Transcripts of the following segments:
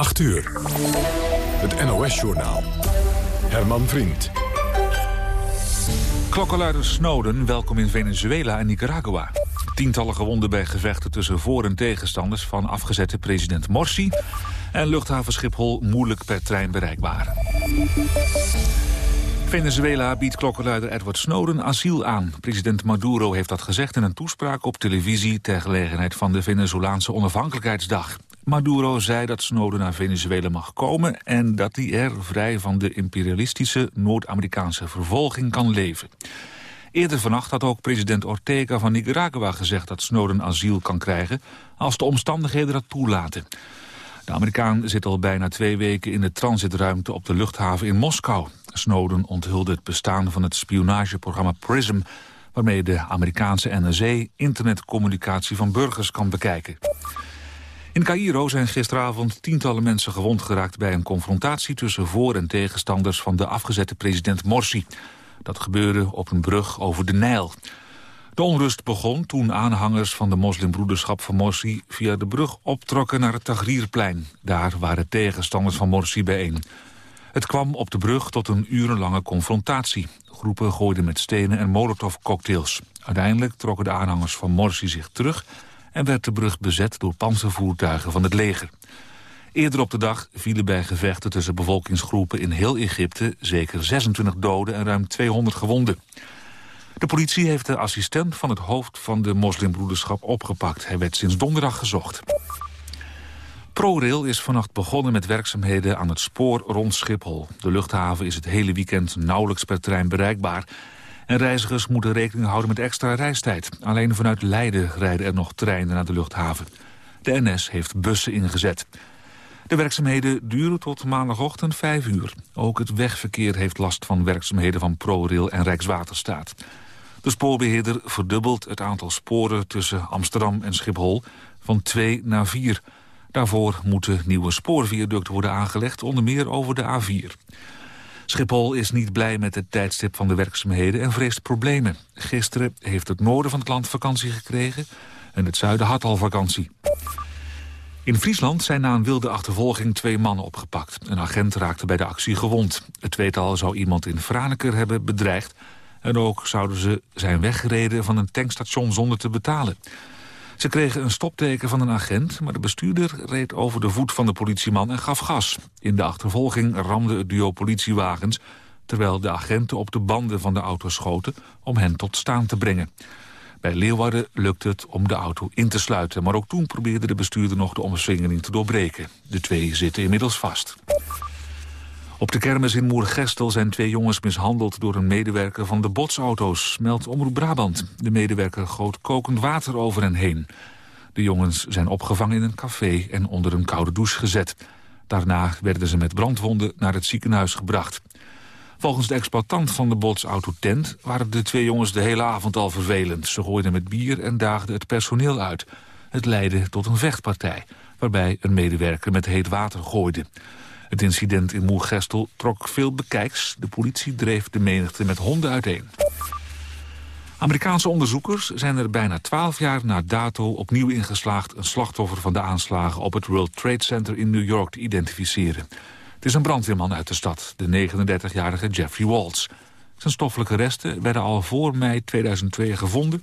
8 uur. Het NOS-journaal. Herman Vriend. Klokkenluider Snowden, welkom in Venezuela en Nicaragua. Tientallen gewonden bij gevechten tussen voor- en tegenstanders... van afgezette president Morsi. En luchthaven Schiphol moeilijk per trein bereikbaar. Venezuela biedt klokkenluider Edward Snowden asiel aan. President Maduro heeft dat gezegd in een toespraak op televisie... ter gelegenheid van de Venezolaanse onafhankelijkheidsdag. Maduro zei dat Snowden naar Venezuela mag komen... en dat hij er vrij van de imperialistische Noord-Amerikaanse vervolging kan leven. Eerder vannacht had ook president Ortega van Nicaragua gezegd... dat Snowden asiel kan krijgen als de omstandigheden dat toelaten. De Amerikaan zit al bijna twee weken in de transitruimte op de luchthaven in Moskou. Snowden onthulde het bestaan van het spionageprogramma PRISM... waarmee de Amerikaanse NSA internetcommunicatie van burgers kan bekijken. In Cairo zijn gisteravond tientallen mensen gewond geraakt... bij een confrontatie tussen voor- en tegenstanders van de afgezette president Morsi. Dat gebeurde op een brug over de Nijl. De onrust begon toen aanhangers van de moslimbroederschap van Morsi... via de brug optrokken naar het Tahrirplein. Daar waren tegenstanders van Morsi bijeen. Het kwam op de brug tot een urenlange confrontatie. Groepen gooiden met stenen en molotovcocktails. Uiteindelijk trokken de aanhangers van Morsi zich terug... en werd de brug bezet door panzervoertuigen van het leger. Eerder op de dag vielen bij gevechten tussen bevolkingsgroepen in heel Egypte... zeker 26 doden en ruim 200 gewonden. De politie heeft de assistent van het hoofd van de moslimbroederschap opgepakt. Hij werd sinds donderdag gezocht. ProRail is vannacht begonnen met werkzaamheden aan het spoor rond Schiphol. De luchthaven is het hele weekend nauwelijks per trein bereikbaar. En reizigers moeten rekening houden met extra reistijd. Alleen vanuit Leiden rijden er nog treinen naar de luchthaven. De NS heeft bussen ingezet. De werkzaamheden duren tot maandagochtend 5 uur. Ook het wegverkeer heeft last van werkzaamheden van ProRail en Rijkswaterstaat. De spoorbeheerder verdubbelt het aantal sporen tussen Amsterdam en Schiphol van 2 naar 4. Daarvoor moeten nieuwe spoorviaducten worden aangelegd, onder meer over de A4. Schiphol is niet blij met het tijdstip van de werkzaamheden en vreest problemen. Gisteren heeft het noorden van het land vakantie gekregen en het zuiden had al vakantie. In Friesland zijn na een wilde achtervolging twee mannen opgepakt. Een agent raakte bij de actie gewond. Het tweetal zou iemand in Franeker hebben bedreigd... en ook zouden ze zijn weggereden van een tankstation zonder te betalen. Ze kregen een stopteken van een agent... maar de bestuurder reed over de voet van de politieman en gaf gas. In de achtervolging ramde het duo politiewagens... terwijl de agenten op de banden van de auto schoten... om hen tot staan te brengen. Bij Leeuwarden lukte het om de auto in te sluiten... maar ook toen probeerde de bestuurder nog de omswingering te doorbreken. De twee zitten inmiddels vast. Op de kermis in Moergestel zijn twee jongens mishandeld... door een medewerker van de botsauto's, meldt Omroep Brabant. De medewerker goot kokend water over hen heen. De jongens zijn opgevangen in een café en onder een koude douche gezet. Daarna werden ze met brandwonden naar het ziekenhuis gebracht. Volgens de exploitant van de botsauto tent waren de twee jongens de hele avond al vervelend. Ze gooiden met bier en daagden het personeel uit. Het leidde tot een vechtpartij, waarbij een medewerker met heet water gooide. Het incident in Moergestel trok veel bekijks. De politie dreef de menigte met honden uiteen. Amerikaanse onderzoekers zijn er bijna twaalf jaar na dato opnieuw ingeslaagd... een slachtoffer van de aanslagen op het World Trade Center in New York te identificeren. Het is een brandweerman uit de stad, de 39-jarige Jeffrey Waltz. Zijn stoffelijke resten werden al voor mei 2002 gevonden...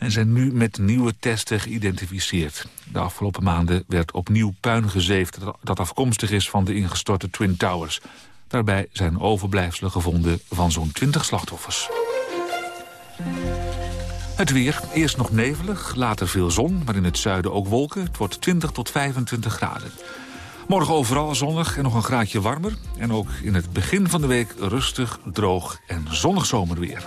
en zijn nu met nieuwe testen geïdentificeerd. De afgelopen maanden werd opnieuw puin gezeefd... dat afkomstig is van de ingestorte Twin Towers. Daarbij zijn overblijfselen gevonden van zo'n 20 slachtoffers. Het weer. Eerst nog nevelig, later veel zon, maar in het zuiden ook wolken. Het wordt 20 tot 25 graden. Morgen overal zonnig en nog een graadje warmer. En ook in het begin van de week rustig, droog en zonnig zomerweer.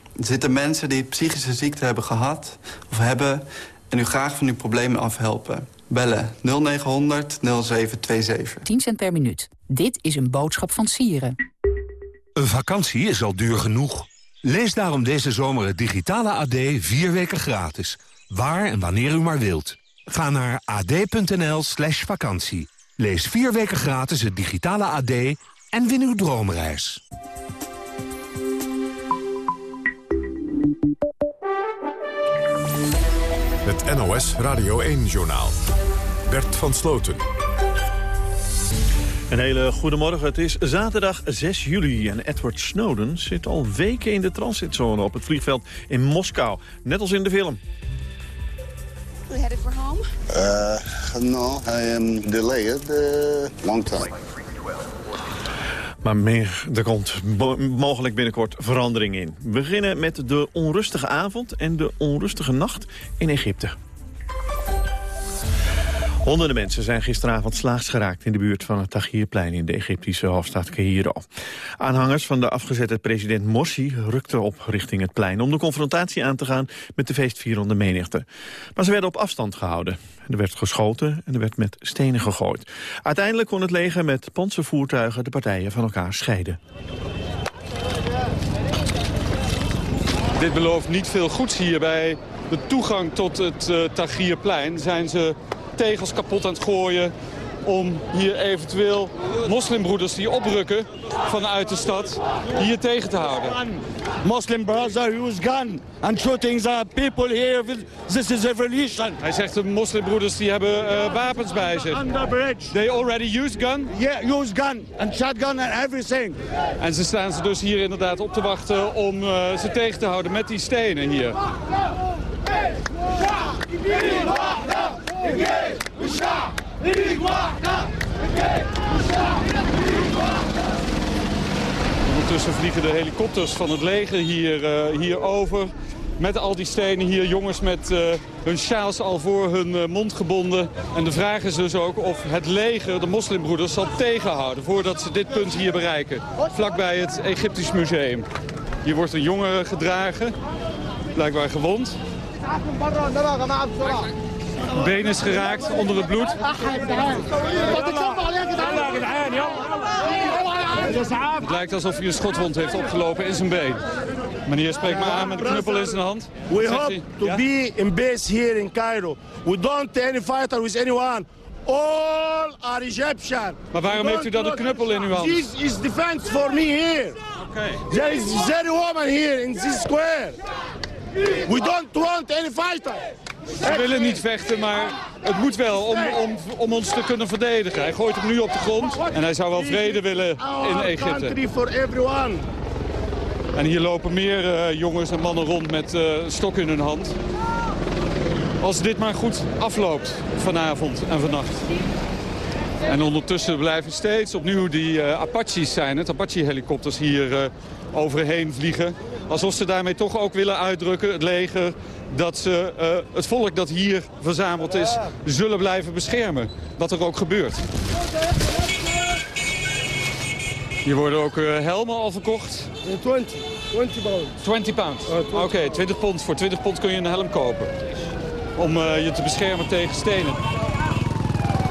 Er zitten mensen die psychische ziekte hebben gehad of hebben... en u graag van uw problemen afhelpen. Bellen 0900 0727. 10 cent per minuut. Dit is een boodschap van Sieren. Een vakantie is al duur genoeg. Lees daarom deze zomer het digitale AD vier weken gratis. Waar en wanneer u maar wilt. Ga naar ad.nl slash vakantie. Lees vier weken gratis het digitale AD en win uw droomreis. Het NOS Radio 1-journaal. Bert van Sloten. Een hele goede morgen. Het is zaterdag 6 juli en Edward Snowden zit al weken in de transitzone op het vliegveld in Moskou. Net als in de film. We headed for home? Uh, no, I am delayed uh, long time. Maar meer, er komt mogelijk binnenkort verandering in. We beginnen met de onrustige avond en de onrustige nacht in Egypte. Honderden mensen zijn gisteravond slaags geraakt in de buurt van het Tahrirplein in de Egyptische hoofdstad Cairo. Aanhangers van de afgezette president Morsi rukten op richting het plein om de confrontatie aan te gaan met de feestvierende menigte. Maar ze werden op afstand gehouden. Er werd geschoten en er werd met stenen gegooid. Uiteindelijk kon het leger met panzervoertuigen de partijen van elkaar scheiden. Dit belooft niet veel goeds hier bij de toegang tot het uh, Tahrirplein. Zijn ze tegels kapot aan het gooien om hier eventueel moslimbroeders die oprukken vanuit de stad hier tegen te houden. Muslim brother use gun and shooting the people here. This is a revolution. Hij zegt de moslimbroeders die hebben uh, wapens bij zich. They already use gun? Yeah, use gun and shotgun and everything. En ze staan ze dus hier inderdaad op te wachten om uh, ze tegen te houden met die stenen hier. Ondertussen vliegen de helikopters van het leger hier, uh, hier over. Met al die stenen hier, jongens met uh, hun sjaals al voor hun uh, mond gebonden. En de vraag is dus ook of het leger de moslimbroeders zal tegenhouden... voordat ze dit punt hier bereiken, vlakbij het Egyptisch Museum. Hier wordt een jongen gedragen, blijkbaar gewond. Been is geraakt onder het bloed. Het lijkt alsof hij een schotwond heeft opgelopen in zijn been. Meneer spreekt me aan met een knuppel in zijn hand. We hope to be in base here in Cairo. We don't any fighter with anyone. All are Egyptian. Maar waarom heeft u dan een knuppel in uw hand? This is defense for me here. Okay. There is zero woman here in this square. We don't want any fighter. Ze willen niet vechten, maar het moet wel om, om, om ons te kunnen verdedigen. Hij gooit hem nu op de grond en hij zou wel vrede willen in Egypte. En hier lopen meer uh, jongens en mannen rond met uh, stok in hun hand. Als dit maar goed afloopt vanavond en vannacht. En ondertussen blijven steeds opnieuw die uh, Apaches zijn het, Apache-helikopters hier overheen vliegen. Alsof ze daarmee toch ook willen uitdrukken, het leger, dat ze uh, het volk dat hier verzameld is zullen blijven beschermen. Wat er ook gebeurt. Hier worden ook uh, helmen al verkocht. 20, 20 pound. 20 pound. Oké, okay, 20 pond. Voor 20 pond kun je een helm kopen. Om uh, je te beschermen tegen stenen.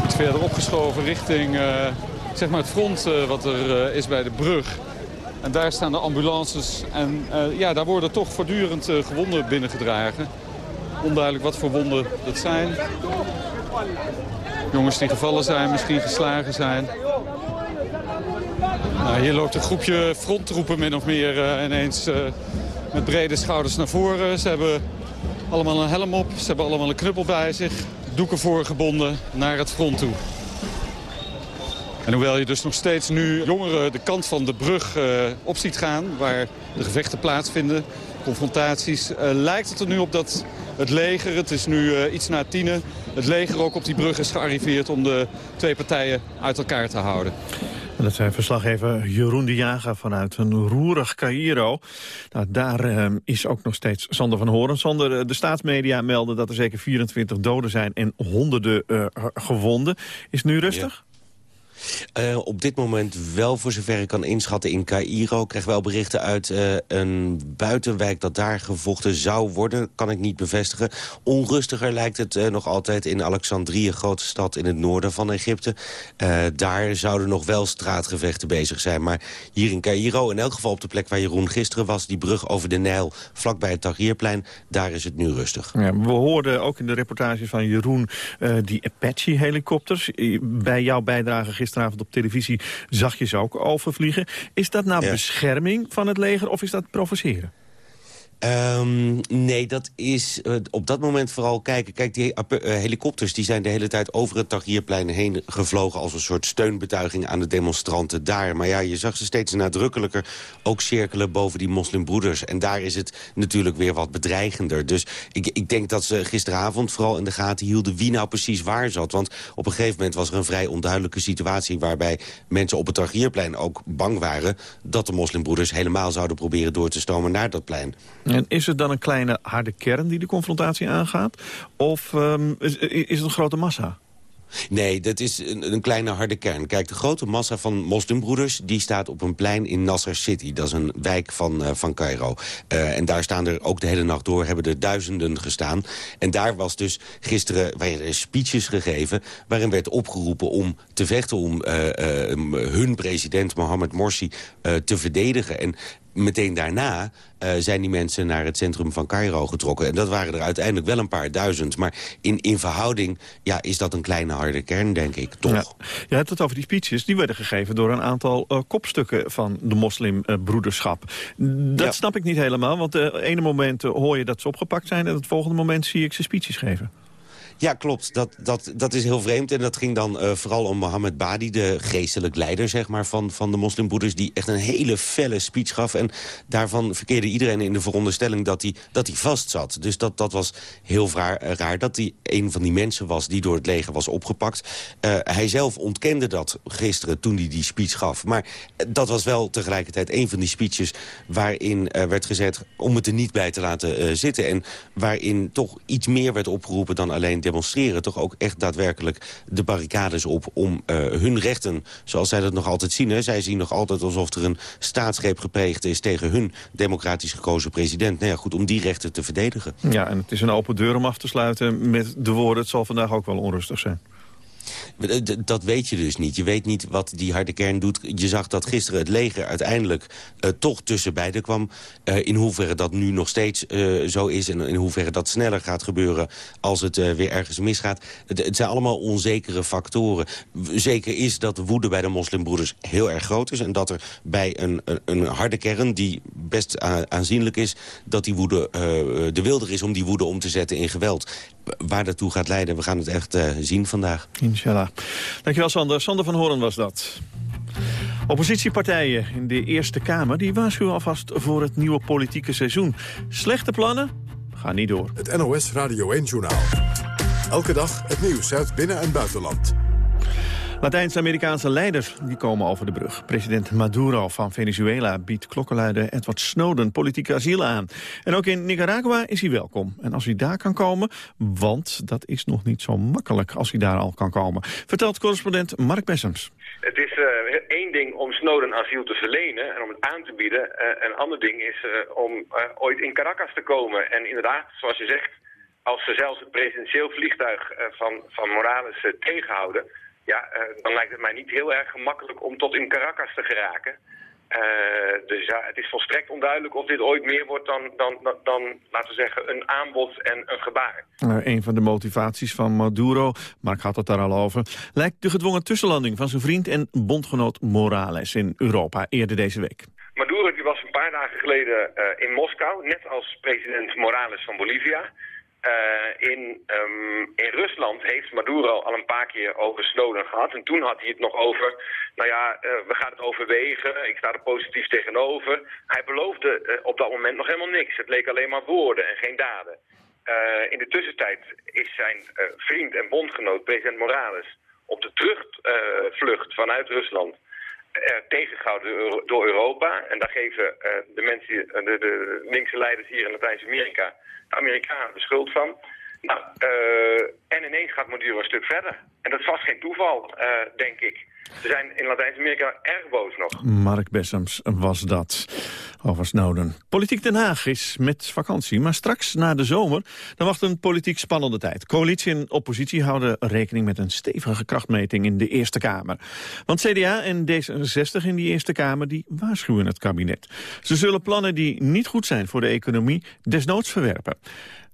Iets verder opgeschoven richting zeg maar het front wat er is bij de brug. En daar staan de ambulances. En uh, ja, daar worden toch voortdurend uh, gewonden binnengedragen. Onduidelijk wat voor wonden dat zijn. Jongens die gevallen zijn, misschien geslagen zijn. Nou, hier loopt een groepje fronttroepen min of meer uh, ineens met brede schouders naar voren. Ze hebben allemaal een helm op, ze hebben allemaal een knuppel bij zich. Doeken voorgebonden naar het front toe. En hoewel je dus nog steeds nu jongeren de kant van de brug uh, op ziet gaan... waar de gevechten plaatsvinden, confrontaties... Uh, lijkt het er nu op dat het leger, het is nu uh, iets na tienen... het leger ook op die brug is gearriveerd om de twee partijen uit elkaar te houden. En dat zijn verslaggever Jeroen de Jager vanuit een roerig Cairo. Nou, daar uh, is ook nog steeds Sander van Horen. Sander, de staatsmedia melden dat er zeker 24 doden zijn en honderden uh, gewonden. Is het nu rustig? Ja. Uh, op dit moment wel, voor zover ik kan inschatten, in Cairo. Ik krijg wel berichten uit uh, een buitenwijk dat daar gevochten zou worden. Kan ik niet bevestigen. Onrustiger lijkt het uh, nog altijd in Alexandrië, grote stad in het noorden van Egypte. daar zouden nog wel straatgevechten bezig zijn. Maar hier in Cairo, in elk geval op de plek waar Jeroen gisteren was... die brug over de Nijl, vlakbij het Tahrirplein, daar is het nu rustig. Ja, we hoorden ook in de reportage van Jeroen die Apache-helikopters. Bij jouw bijdrage gisteravond op televisie zag je ze ook overvliegen. Is dat nou bescherming van het leger of is dat provoceren? Um, nee, dat is uh, op dat moment vooral kijken. Kijk, die uh, helikopters die zijn de hele tijd over het Tahrirplein heen gevlogen... als een soort steunbetuiging aan de demonstranten daar. Maar ja, je zag ze steeds nadrukkelijker ook cirkelen boven die moslimbroeders. En daar is het natuurlijk weer wat bedreigender. Dus ik, ik denk dat ze gisteravond vooral in de gaten hielden... wie nou precies waar zat. Want op een gegeven moment was er een vrij onduidelijke situatie... waarbij mensen op het Tahrirplein ook bang waren... dat de moslimbroeders helemaal zouden proberen door te stomen naar dat plein. En is het dan een kleine harde kern die de confrontatie aangaat? Of um, is, is het een grote massa? Nee, dat is een, een, kleine harde kern. Kijk, de grote massa van moslimbroeders... die staat op een plein in Nasser City. Dat is een wijk van, uh, van Cairo. Uh, en daar staan er ook de hele nacht door... hebben er duizenden gestaan. En daar was dus gisteren werden speeches gegeven... waarin werd opgeroepen om te vechten... om uh, hun president Mohammed Morsi te verdedigen. En meteen daarna uh, zijn die mensen naar het centrum van Cairo getrokken. En dat waren er uiteindelijk wel een paar duizend. Maar in, in verhouding ja, is dat een kleine harde kern, denk ik, toch? Ja. Je hebt het over die speeches. Die werden gegeven door een aantal uh, kopstukken van de moslimbroederschap. Dat ja. snap ik niet helemaal, want het ene moment hoor je dat ze opgepakt zijn... en het volgende moment zie ik ze speeches geven. Ja, klopt. Dat, dat, dat is heel vreemd. En dat ging dan uh, vooral om Mohammed Badi, de geestelijk leider zeg maar, van, van de moslimbroeders... die echt een hele felle speech gaf. En daarvan verkeerde iedereen in de veronderstelling dat hij, dat hij vast zat. Dus dat, dat was heel raar, raar dat hij een van die mensen was die door het leger was opgepakt. Uh, hij zelf ontkende dat gisteren toen hij die speech gaf. Maar dat was wel tegelijkertijd een van die speeches... waarin werd gezet om het er niet bij te laten zitten. En waarin toch iets meer werd opgeroepen dan alleen demonstreren toch ook echt daadwerkelijk de barricades op... om uh, hun rechten, zoals zij dat nog altijd zien... Hè, zij zien nog altijd alsof er een staatsgreep gepleegd is... tegen hun democratisch gekozen president. Nou ja, goed, om die rechten te verdedigen. Ja, en het is een open deur om af te sluiten met de woorden... het zal vandaag ook wel onrustig zijn. Dat weet je dus niet. Je weet niet wat die harde kern doet. Je zag dat gisteren het leger uiteindelijk uh, toch tussen beiden kwam. Uh, in hoeverre dat nu nog steeds zo is... en in hoeverre dat sneller gaat gebeuren als het weer ergens misgaat. Het, het, zijn allemaal onzekere factoren. Zeker is dat de woede bij de moslimbroeders heel erg groot is... en dat er bij een, een, een harde kern die best aanzienlijk is... dat die woede de wilder is om die woede om te zetten in geweld. Waar dat toe gaat leiden, we gaan het echt zien vandaag. Inshallah. Dankjewel Sander. Sander van Horen was dat. Oppositiepartijen in de Eerste Kamer die waarschuwen alvast voor het nieuwe politieke seizoen. Slechte plannen gaan niet door. Het NOS Radio 1-journaal. Elke dag het nieuws uit binnen- en buitenland. Latijns-Amerikaanse leiders die komen over de brug. President Maduro van Venezuela biedt klokkenluider Edward Snowden politiek asiel aan. En ook in Nicaragua is hij welkom. En als hij daar kan komen, want dat is nog niet zo makkelijk als hij daar al kan komen. Vertelt correspondent Mark Bessems. Het is uh, één ding om Snowden asiel te verlenen en om het aan te bieden. Uh, een ander ding is uh, om ooit in Caracas te komen. En inderdaad, zoals je zegt, als ze zelfs het presidentieel vliegtuig van, van Morales tegenhouden ja, uh, dan lijkt het mij niet heel erg gemakkelijk om tot in Caracas te geraken. Uh, dus ja, het is volstrekt onduidelijk of dit ooit meer wordt dan, dan, dan, dan laten we zeggen, een aanbod en een gebaar. Uh, een van de motivaties van Maduro, Mark had het daar al over, lijkt de gedwongen tussenlanding van zijn vriend en bondgenoot Morales in Europa eerder deze week. Maduro die was een paar dagen geleden uh, in Moskou, net als president Morales van Bolivia. Uh, in, um, in Rusland heeft Maduro al een paar keer over Snowden gehad. En toen had hij het nog over, nou ja, uh, we gaan het overwegen. Ik sta er positief tegenover. Hij beloofde uh, op dat moment nog helemaal niks. Het leek alleen maar woorden en geen daden. in de tussentijd is zijn vriend en bondgenoot, president Morales, op de terugvlucht vanuit Rusland tegengehouden door Europa. En daar geven de mensen, de, de linkse leiders hier in Latijns-Amerika Amerikanen de schuld van. Nou, uh, En ineens gaat Maduro een stuk verder. En dat is vast geen toeval, uh, denk ik. Ze zijn in Latijns-Amerika erg boos nog. Mark Bessems was dat over Snowden. Politiek Den Haag is met vakantie, maar straks na de zomer... dan wacht een politiek spannende tijd. Coalitie en oppositie houden rekening met een stevige krachtmeting in de Eerste Kamer. Want CDA en D66 in die Eerste Kamer die waarschuwen het kabinet. Ze zullen plannen die niet goed zijn voor de economie desnoods verwerpen.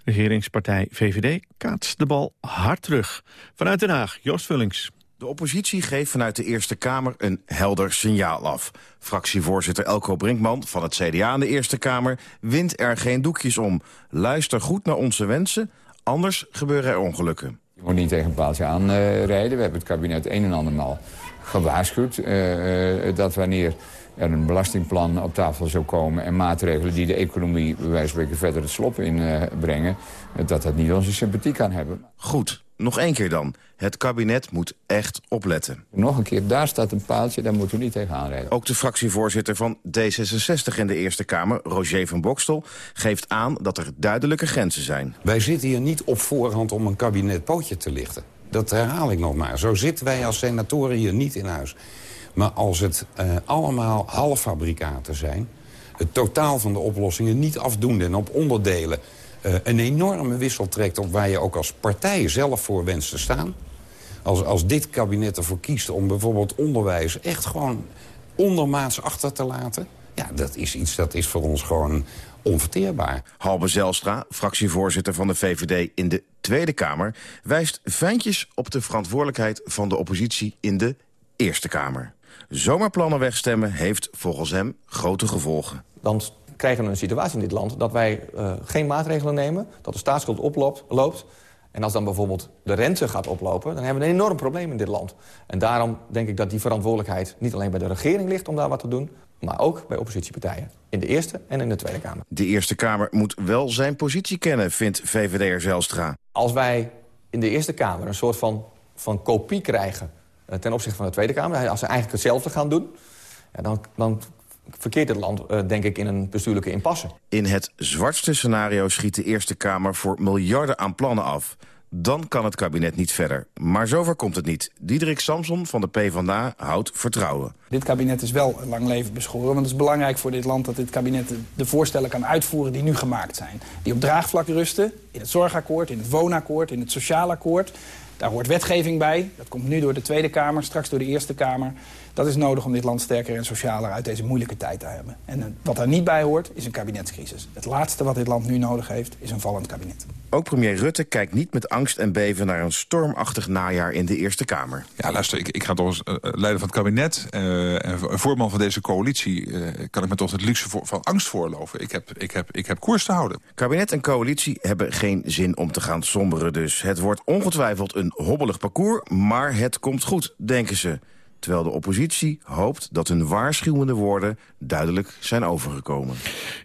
Regeringspartij VVD kaatst de bal hard terug. Vanuit Den Haag, Joost Vullings. De oppositie geeft vanuit de Eerste Kamer een helder signaal af. Fractievoorzitter Elko Brinkman van het CDA in de Eerste Kamer... wint er geen doekjes om. Luister goed naar onze wensen, anders gebeuren er ongelukken. Je moet niet tegen een paaltje aanrijden. We hebben het kabinet een en andermaal gewaarschuwd... Uh, dat wanneer er een belastingplan op tafel zou komen... en maatregelen die de economie bij wijze van spreken verder het slop inbrengen... Uh, dat dat niet onze sympathie kan hebben. Goed, nog één keer dan. Het kabinet moet echt opletten. Nog een keer, daar staat een paaltje, daar moeten we niet tegenaan rijden. Ook de fractievoorzitter van D66 in de Eerste Kamer, Roger van Bokstel... geeft aan dat er duidelijke grenzen zijn. Wij zitten hier niet op voorhand om een kabinet pootje te lichten. Dat herhaal ik nog maar. Zo zitten wij als senatoren hier niet in huis. Maar als het uh, allemaal halffabrikaten zijn... het totaal van de oplossingen niet afdoende en op onderdelen... Uh, een enorme wissel trekt op waar je ook als partij zelf voor wenst te staan... Als, als dit kabinet ervoor kiest om bijvoorbeeld onderwijs echt gewoon ondermaats achter te laten... ja, dat is iets dat is voor ons gewoon onverteerbaar. Halbe Zelstra, fractievoorzitter van de VVD in de Tweede Kamer... wijst fijntjes op de verantwoordelijkheid van de oppositie in de Eerste Kamer. Zomerplannen wegstemmen heeft volgens hem grote gevolgen. Dan krijgen we een situatie in dit land dat wij uh, geen maatregelen nemen... dat de staatsschuld oploopt, loopt, en als dan bijvoorbeeld de rente gaat oplopen... dan hebben we een enorm probleem in dit land. En daarom denk ik dat die verantwoordelijkheid niet alleen bij de regering ligt... om daar wat te doen, maar ook bij oppositiepartijen. In de Eerste en in de Tweede Kamer. De Eerste Kamer moet wel zijn positie kennen, vindt VVD'er Zelstra. Als wij in de Eerste Kamer een soort van, van kopie krijgen... Eh, ten opzichte van de Tweede Kamer, als ze eigenlijk hetzelfde gaan doen... Ja, dan, dan verkeert het land, uh, denk ik, in een bestuurlijke impasse. In het zwartste scenario schiet de Eerste Kamer voor miljarden aan plannen af. Dan kan het kabinet niet verder. Maar zover komt het niet. Diederik Samson van de PvdA houdt vertrouwen. Dit kabinet is wel een lang leven beschoren. Want het is belangrijk voor dit land dat dit kabinet de voorstellen kan uitvoeren die nu gemaakt zijn. Die op draagvlak rusten, in het zorgakkoord, in het woonakkoord, in het sociaal akkoord. Daar hoort wetgeving bij. Dat komt nu door de Tweede Kamer, straks door de Eerste Kamer. Dat is nodig om dit land sterker en socialer uit deze moeilijke tijd te hebben. En eh, wat daar niet bij hoort, is een kabinetscrisis. Het laatste wat dit land nu nodig heeft, is een vallend kabinet. Ook premier Rutte kijkt niet met angst en beven naar een stormachtig najaar in de Eerste Kamer. Ja, luister, ik, ik ga toch als uh, leider van het kabinet uh, en voorman van deze coalitie... Uh, kan ik me toch het luxe voor, van angst voorloven. Ik heb, ik, heb, ik heb koers te houden. Kabinet en coalitie hebben geen zin om te gaan somberen dus. Het wordt ongetwijfeld een hobbelig parcours, maar het komt goed, denken ze terwijl de oppositie hoopt dat hun waarschuwende woorden duidelijk zijn overgekomen.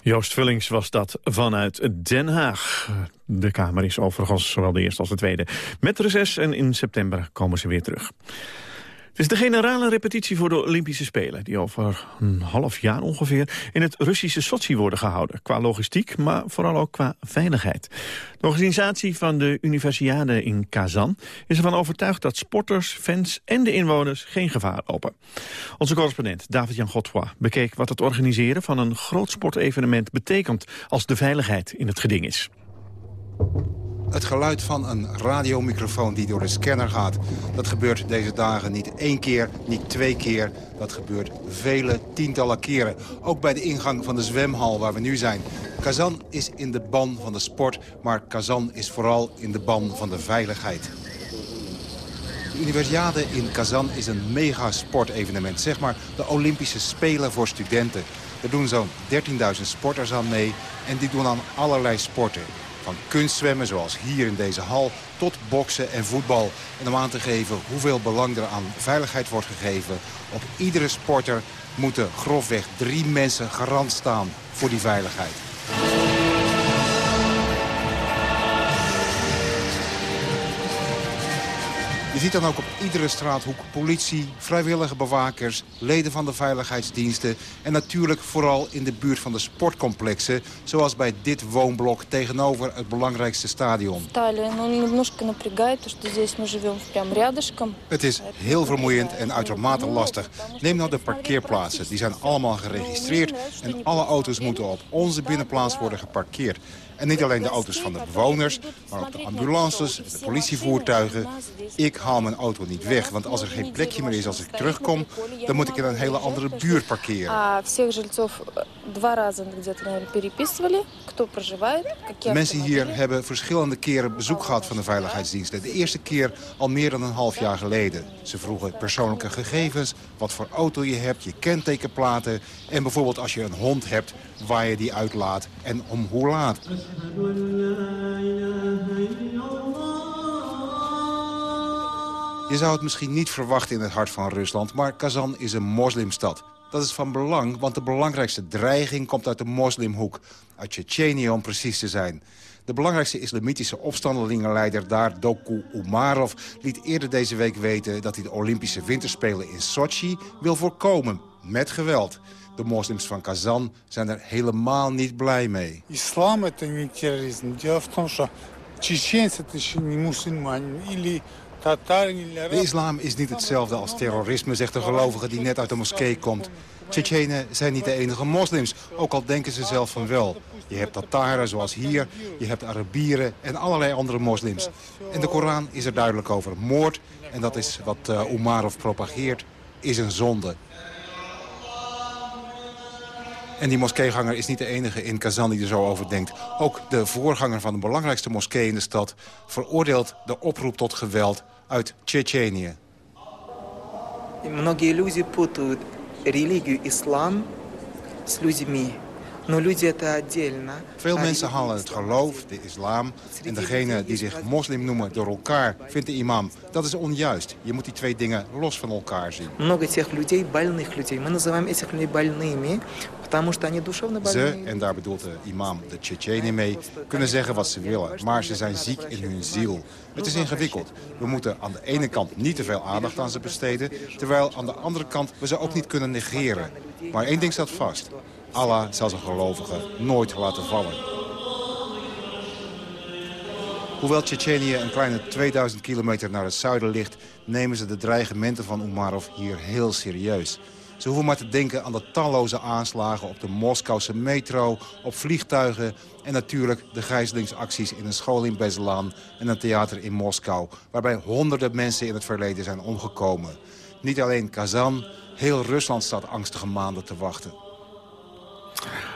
Joost Vullings was dat vanuit Den Haag. De Kamer is overigens zowel de eerste als de tweede. Met reces en in september komen ze weer terug. Het is de generale repetitie voor de Olympische Spelen... die over een half jaar ongeveer in het Russische Sochi worden gehouden. Qua logistiek, maar vooral ook qua veiligheid. De organisatie van de Universiade in Kazan is ervan overtuigd... dat sporters, fans en de inwoners geen gevaar lopen. Onze correspondent David-Jan Godfroy bekeek wat het organiseren... van een groot sportevenement betekent als de veiligheid in het geding is. Het geluid van een radiomicrofoon die door de scanner gaat... dat gebeurt deze dagen niet één keer, niet twee keer. Dat gebeurt vele tientallen keren. Ook bij de ingang van de zwemhal waar we nu zijn. Kazan is in de ban van de sport, maar Kazan is vooral in de ban van de veiligheid. De Universiade in Kazan is een mega sportevenement. Zeg maar de Olympische Spelen voor studenten. Er doen zo'n 13.000 sporters aan mee en die doen aan allerlei sporten. Van kunstzwemmen, zoals hier in deze hal, tot boksen en voetbal. En om aan te geven hoeveel belang er aan veiligheid wordt gegeven. Op iedere sporter moeten grofweg drie mensen garant staan voor die veiligheid. Je ziet dan ook op iedere straathoek politie, vrijwillige bewakers, leden van de veiligheidsdiensten en natuurlijk vooral in de buurt van de sportcomplexen, zoals bij dit woonblok tegenover het belangrijkste stadion. Het is heel vermoeiend en uitermate lastig. Neem nou de parkeerplaatsen, die zijn allemaal geregistreerd en alle auto's moeten op onze binnenplaats worden geparkeerd. En niet alleen de auto's van de bewoners, maar ook de ambulances, de politievoertuigen. Ik haal mijn auto niet weg, want als er geen plekje meer is als ik terugkom... dan moet ik in een hele andere buurt parkeren. De mensen hier hebben verschillende keren bezoek gehad van de veiligheidsdiensten. De eerste keer al meer dan een half jaar geleden. Ze vroegen persoonlijke gegevens, wat voor auto je hebt, je kentekenplaten... en bijvoorbeeld als je een hond hebt, waar je die uitlaat en om hoe laat. Je zou het misschien niet verwachten in het hart van Rusland... maar Kazan is een moslimstad. Dat is van belang, want de belangrijkste dreiging komt uit de moslimhoek. Uit Tsjetsjenië om precies te zijn. De belangrijkste islamitische opstandelingenleider daar, Doku Umarov... liet eerder deze week weten dat hij de Olympische Winterspelen in Sochi wil voorkomen. Met geweld De moslims van Kazan zijn er helemaal niet blij mee. Islam это не терроризм. Дело в том, что чеченцы это еще не мусульмане. Или de islam is niet hetzelfde als terrorisme, zegt de gelovige die net uit de moskee komt. Tsjetsjenen zijn niet de enige moslims, ook al denken ze zelf van wel. Je hebt Tataren zoals hier, je hebt Arabieren en allerlei andere moslims. En de Koran is er duidelijk over. Moord, en dat is wat uh, Umarov propageert, is een zonde. En die moskeeganger is niet de enige in Kazan die er zo over denkt. Ook de voorganger van de belangrijkste moskee in de stad... veroordeelt de oproep tot geweld uit Tsjetsjenië. Многие люди путают религию ислам с людьми. Veel mensen halen het geloof, de islam en degene die zich moslim noemen door elkaar, vindt de imam. Dat is onjuist. Je moet die twee dingen los van elkaar zien. Ze, en daar bedoelt de imam de Tsjetsjenen mee, kunnen zeggen wat ze willen. Maar ze zijn ziek in hun ziel. Het is ingewikkeld. We moeten aan de ene kant niet te veel aandacht aan ze besteden... terwijl aan de andere kant we ze ook niet kunnen negeren. Maar één ding staat vast. Allah zal zijn gelovigen nooit laten vallen. Hoewel Tsjetsjenië een kleine 2000 kilometer naar het zuiden ligt... nemen ze de dreigementen van Umarov hier heel serieus. Ze hoeven maar te denken aan de talloze aanslagen op de Moskouse metro, op vliegtuigen... en natuurlijk de gijzelingsacties in een school in Beslan en een theater in Moskou... waarbij honderden mensen in het verleden zijn omgekomen. Niet alleen Kazan, heel Rusland staat angstige maanden te wachten.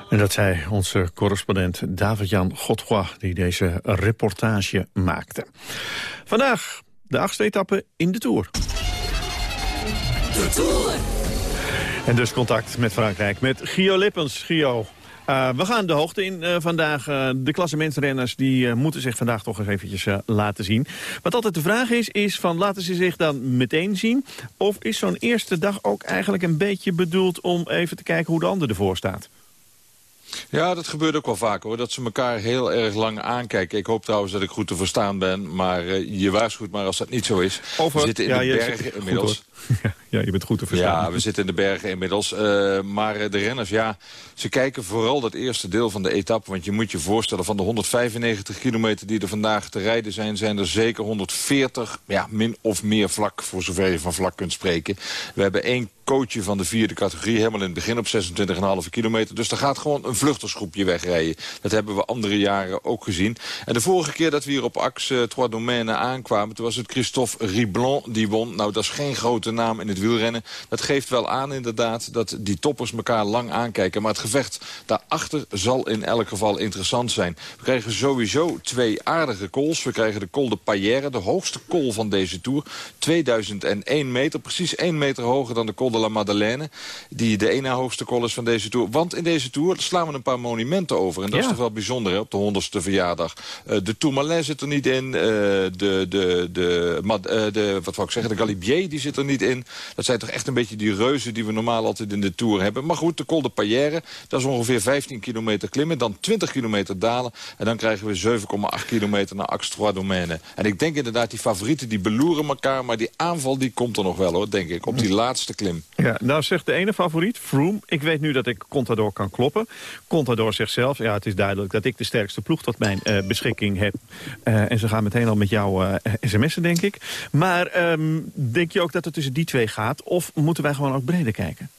En dat zei onze correspondent David-Jan Godfroy... die deze reportage maakte. Vandaag de achtste etappe in de Tour. De Tour. En dus contact met Frankrijk, met Gio Lippens. Gio, uh, we gaan de hoogte in uh, vandaag. Uh, de klassementsrenners die moeten zich vandaag toch eens eventjes laten zien. Wat altijd de vraag is, is van laten ze zich dan meteen zien? Of is zo'n eerste dag ook eigenlijk een beetje bedoeld om even te kijken hoe de ander ervoor staat? Ja, dat gebeurt ook wel vaak hoor. Dat ze elkaar heel erg lang aankijken. Ik hoop trouwens dat ik goed te verstaan ben. Maar uh, je waarschuwt maar als dat niet zo is. Over, we zitten in de bergen inmiddels. ja, je bent goed te verstaan. Ja, we zitten in de bergen inmiddels. Uh, maar uh, de renners, ja, ze kijken vooral dat eerste deel van de etappe. Want je moet je voorstellen, van de 195 kilometer die er vandaag te rijden zijn... zijn er zeker 140, ja, min of meer vlak, voor zover je van vlak kunt spreken. We hebben één coachje van de vierde categorie, helemaal in het begin op 26,5 kilometer. Dus er gaat gewoon een vluchtersgroepje wegrijden. Dat hebben we andere jaren ook gezien. En de vorige keer dat we hier op Axe uh, Trois Domaines aankwamen... toen was het Christophe Riblon die won. Nou, dat is geen grote naam in het wielrennen. Dat geeft wel aan inderdaad dat die toppers elkaar lang aankijken. Maar het gevecht daarachter zal in elk geval interessant zijn. We krijgen sowieso twee aardige calls. We krijgen de Col de Payère, de hoogste col van deze Tour. 2001 meter, precies 1 meter hoger dan de Col de la Madeleine. Die de ene hoogste col is van deze Tour. Want in deze Tour slaan we een paar monumenten over. En dat is toch wel bijzonder hè, op de 100ste verjaardag. Uh, de Tourmalet zit er niet in. Uh, de, de, de, uh, de, wat wou ik zeggen, de Galibier die zit er niet in. Dat zijn toch echt een beetje die reuzen die we normaal altijd in de Tour hebben. Maar goed, de Col de Payère, dat is ongeveer 15 kilometer klimmen. Dan 20 kilometer dalen. En dan krijgen we 7,8 kilometer naar Axe-Trois-Domaines. En ik denk inderdaad, die favorieten die beloeren elkaar. Maar die aanval die komt er nog wel hoor, denk ik. Op die laatste klim. Ja, nou zegt de ene favoriet, Froome. Ik weet nu dat ik Contador kan kloppen. Contador zegt zelf, ja het is duidelijk dat ik de sterkste ploeg tot mijn uh, beschikking heb. Uh, en ze gaan meteen al met jou uh, sms'en, denk ik. Maar um, denk je ook dat het tussen die twee gaat? Of moeten wij gewoon ook breder kijken?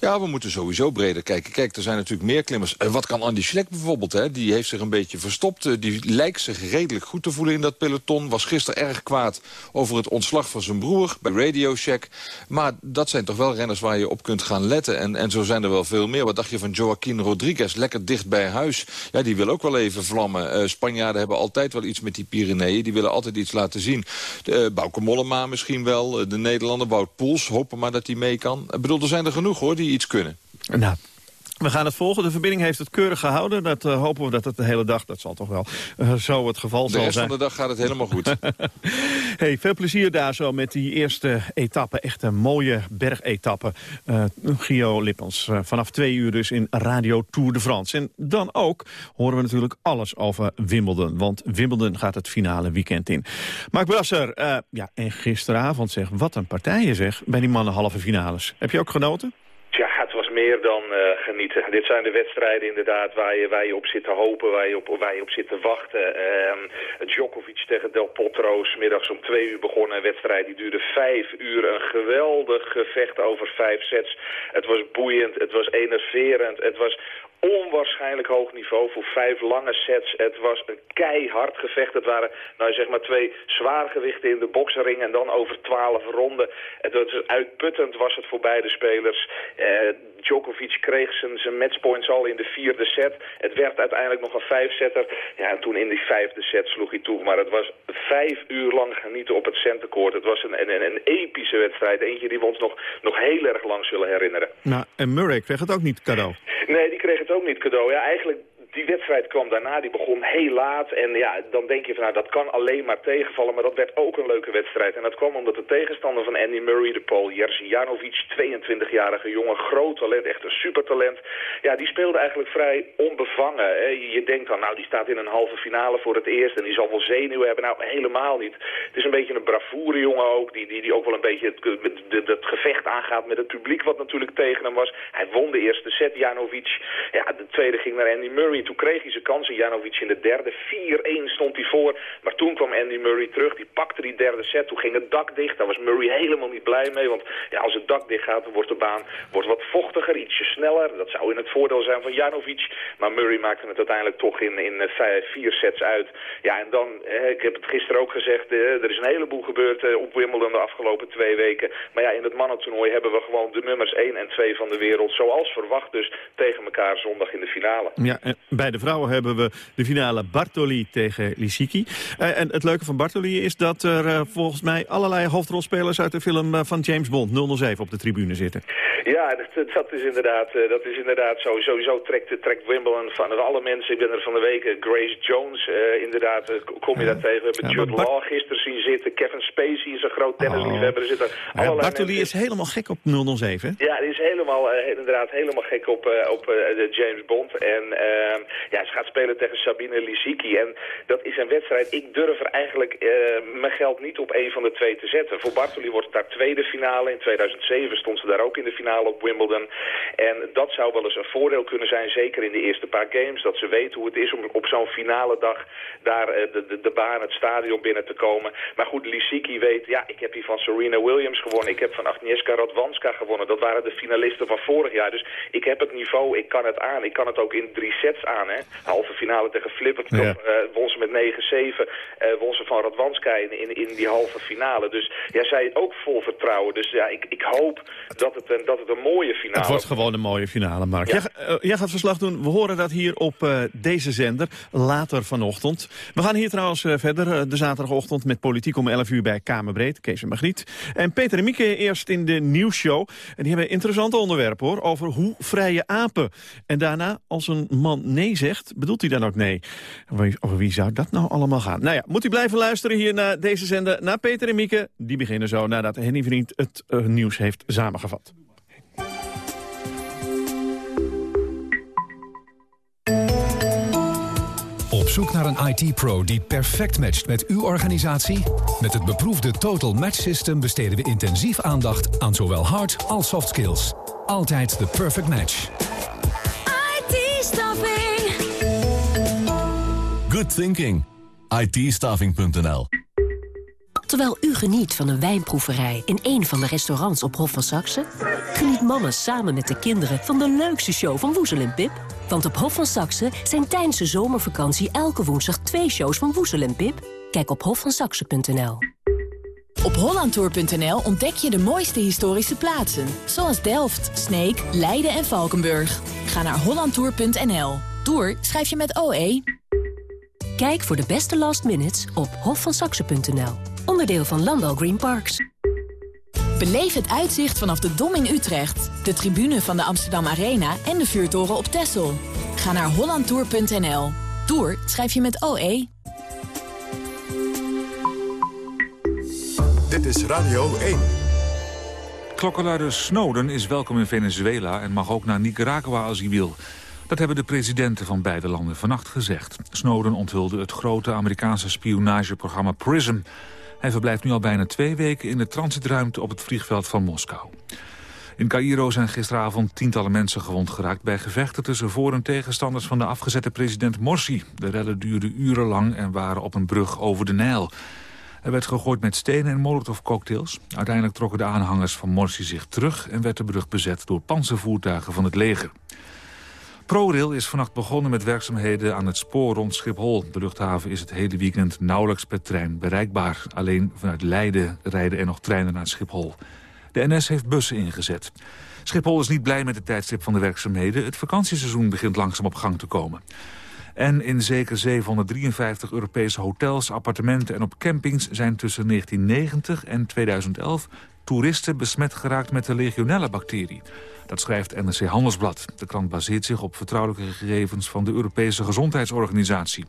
Ja, we moeten sowieso breder kijken. Kijk, er zijn natuurlijk meer klimmers. En wat kan Andy Schleck bijvoorbeeld? Hè? Die heeft zich een beetje verstopt. Die lijkt zich redelijk goed te voelen in dat peloton. Was gisteren erg kwaad over het ontslag van zijn broer bij Radio Shack. Maar dat zijn toch wel renners waar je op kunt gaan letten. En, en zo zijn er wel veel meer. Wat dacht je van Joaquin Rodriguez? Lekker dicht bij huis. Ja, die wil ook wel even vlammen. Uh, Spanjaarden hebben altijd wel iets met die Pyreneeën. Die willen altijd iets laten zien. Bauke Mollema misschien wel. De Nederlander Wout Poels. Hopen maar dat hij mee kan. Ik bedoel, er zijn er genoeg hoor die iets kunnen. Nou, we gaan het volgen. De verbinding heeft het keurig gehouden. Dat uh, hopen we dat het de hele dag, dat zal toch wel uh, zo het geval de zal zijn. De rest van de dag gaat het helemaal goed. hey, veel plezier daar zo met die eerste etappe. Echt een mooie bergetappe. Uh, Gio Lippens, vanaf twee uur dus in Radio Tour de France. En dan ook horen we natuurlijk alles over Wimbledon. Want Wimbledon gaat het finale weekend in. Mark Brasser, ja, en gisteravond zeg, wat een partijen zeg, bij die mannen halve finales. Heb je ook genoten? Meer dan uh, genieten. Dit zijn de wedstrijden inderdaad waar je, waar je op zit te hopen, waar je op, waar je op zit te wachten. Uh, Djokovic tegen Del Potro, middags om twee uur begonnen een wedstrijd. Die duurde vijf uur, een geweldig gevecht over vijf sets. Het was boeiend, het was enerverend, het was onwaarschijnlijk hoog niveau voor vijf lange sets. Het was een keihard gevecht. Het waren nou zeg maar twee zwaargewichten in de boksering en dan over twaalf ronden. Het was uitputtend was het voor beide spelers. Eh, Djokovic kreeg zijn, zijn matchpoints al in de vierde set. Het werd uiteindelijk nog een vijfsetter. Ja, en toen in die vijfde set sloeg hij toe. Maar het was vijf uur lang genieten op het centercourt. Het was een, een, een epische wedstrijd. Eentje die we ons nog, nog heel erg lang zullen herinneren. Nou, en Murray kreeg het ook niet cadeau. Nee, die kreeg het ook niet cadeau. Ja, eigenlijk die wedstrijd kwam daarna, die begon heel laat. En ja, dan denk je van nou, dat kan alleen maar tegenvallen. Maar dat werd ook een leuke wedstrijd. En dat kwam omdat de tegenstander van Andy Murray, de Paul Jerzy Janovic, 22-jarige jongen, groot talent, echt een supertalent. Ja, die speelde eigenlijk vrij onbevangen. Hè. Je denkt dan, nou, die staat in een halve finale voor het eerst en die zal wel zenuwen hebben. Nou, helemaal niet. Het is een beetje een bravoure jongen ook, die, die, die ook wel een beetje het, het gevecht aangaat met het publiek wat natuurlijk tegen hem was. Hij won de eerste set, Janovic. Ja, de tweede ging naar Andy Murray. Toen kreeg hij zijn kansen. Janovic in de derde. 4-1 stond hij voor. Maar toen kwam Andy Murray terug. Die pakte die derde set. Toen ging het dak dicht. Daar was Murray helemaal niet blij mee. Want ja, als het dak dicht gaat, dan wordt de baan wordt wat vochtiger. Ietsje sneller. Dat zou in het voordeel zijn van Janovic. Maar Murray maakte het uiteindelijk toch in, in uh, vier sets uit. Ja, en dan, eh, ik heb het gisteren ook gezegd. Eh, er is een heleboel gebeurd eh, op Wimbledon de afgelopen twee weken. Maar ja, in het mannentoernooi hebben we gewoon de nummers 1 en 2 van de wereld. Zoals verwacht dus tegen elkaar zondag in de finale. Ja, bij de vrouwen hebben we de finale Bartoli tegen Lissiki. Uh, en het leuke van Bartoli is dat er uh, volgens mij allerlei hoofdrolspelers uit de film uh, van James Bond 007 op de tribune zitten. Ja, dat, dat is inderdaad, dat is inderdaad zo. Sowieso trekt, trekt Wimbledon van alle mensen. Ik ben er van de week, Grace Jones, inderdaad, kom je daar tegen. We hebben ja, Jude Law gisteren zien zitten. Kevin Spacey is een groot tennisliefhebber. Er zitten allerlei Bartoli mensen. is helemaal gek op 007. Ja, die is helemaal, inderdaad helemaal gek op, op de James Bond. En ehm, ja, ze gaat spelen tegen Sabine Lisicki. En dat is een wedstrijd, ik durf er eigenlijk uh, mijn geld niet op een van de twee te zetten. Voor Bartoli wordt het haar tweede finale. In 2007 stond ze daar ook in de finale op Wimbledon. En dat zou wel eens een voordeel kunnen zijn, zeker in de eerste paar games. Dat ze weet hoe het is om op zo'n finale dag daar uh, de, de, de, baan, het stadion binnen te komen. Maar goed, Lisicki weet, ja, ik heb hier van Serena Williams gewonnen. Ik heb van Agnieszka Radwanska gewonnen. Dat waren de finalisten van vorig jaar. Dus ik heb het niveau, ik kan het aan. Ik kan het ook in drie sets. Hè. Halve finale tegen Flippert ja. uh, won ze met 9-7. Uh, won ze van Radwanska in, in, in, die halve finale. Dus ja, zij ook vol vertrouwen. Dus ja, ik, ik hoop dat het, een, dat het een mooie finale Het wordt gewoon een mooie finale, Mark. Ja. Jij, uh, jij, gaat verslag doen. We horen dat hier op deze zender later vanochtend. We gaan hier trouwens verder de zaterdagochtend met politiek om 11 uur bij Kamerbreed. Kees en Magriet. En Peter en Mieke eerst in de nieuwsshow. En die hebben interessante onderwerpen hoor. Over hoe vrije apen. En daarna, als een man nee zegt, bedoelt hij dan ook nee. Over wie zou dat nou allemaal gaan? Nou ja, moet u blijven luisteren hier naar deze zender. Naar Peter en Mieke. Die beginnen zo nadat Henny Vriend het uh, nieuws heeft samengevat. Op zoek naar een IT-pro die perfect matcht met uw organisatie? Met het beproefde Total Match System besteden we intensief aandacht aan zowel hard als soft skills. Altijd de perfect match. IT-staffing. Good thinking. it Terwijl u geniet van een wijnproeverij in een van de restaurants op Hof van Saxe... geniet mama samen met de kinderen van de leukste show van Woezel en Pip... Want op Hof van Saxe zijn tijdens de zomervakantie elke woensdag twee shows van Woezel en Pip. Kijk op hofvansaxe.nl. Op hollandtour.nl ontdek je de mooiste historische plaatsen. Zoals Delft, Sneek, Leiden en Valkenburg. Ga naar hollandtour.nl. Tour schrijf je met OE. Kijk voor de beste last minutes op hofvansaxe.nl. Onderdeel van Landal Green Parks. Beleef het uitzicht vanaf de Dom in Utrecht, de tribune van de Amsterdam Arena en de vuurtoren op Texel. Ga naar hollandtour.nl. Tour schrijf je met OE. Dit is Radio 1. Klokkenluider Snowden is welkom in Venezuela en mag ook naar Nicaragua als hij wil. Dat hebben de presidenten van beide landen vannacht gezegd. Snowden onthulde het grote Amerikaanse spionageprogramma PRISM... Hij verblijft nu al bijna twee weken in de transitruimte op het vliegveld van Moskou. In Cairo zijn gisteravond tientallen mensen gewond geraakt... bij gevechten tussen voor- en tegenstanders van de afgezette president Morsi. De rellen duurden urenlang en waren op een brug over de Nijl. Er werd gegooid met stenen en molotovcocktails. Uiteindelijk trokken de aanhangers van Morsi zich terug... en werd de brug bezet door panzervoertuigen van het leger. ProRail is vannacht begonnen met werkzaamheden aan het spoor rond Schiphol. De luchthaven is het hele weekend nauwelijks per trein bereikbaar. Alleen vanuit Leiden rijden er nog treinen naar Schiphol. De NS heeft bussen ingezet. Schiphol is niet blij met het tijdstip van de werkzaamheden. Het vakantieseizoen begint langzaam op gang te komen. En in zeker 753 Europese hotels, appartementen en op campings... zijn tussen 1990 en 2011 toeristen besmet geraakt met de legionella-bacterie. Dat schrijft NRC Handelsblad. De krant baseert zich op vertrouwelijke gegevens van de Europese Gezondheidsorganisatie.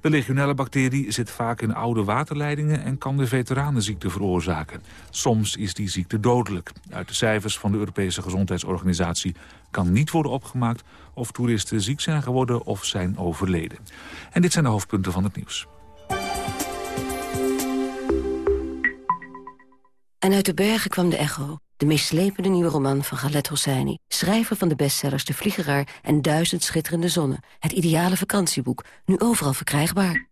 De legionella-bacterie zit vaak in oude waterleidingen en kan de veteranenziekte veroorzaken. Soms is die ziekte dodelijk. Uit de cijfers van de Europese Gezondheidsorganisatie kan niet worden opgemaakt of toeristen ziek zijn geworden of zijn overleden. En dit zijn de hoofdpunten van het nieuws. En uit de bergen kwam de echo. De meest slepende nieuwe roman van Galet Hosseini. Schrijver van de bestsellers De Vliegeraar en Duizend Schitterende Zonnen. Het ideale vakantieboek. Nu overal verkrijgbaar.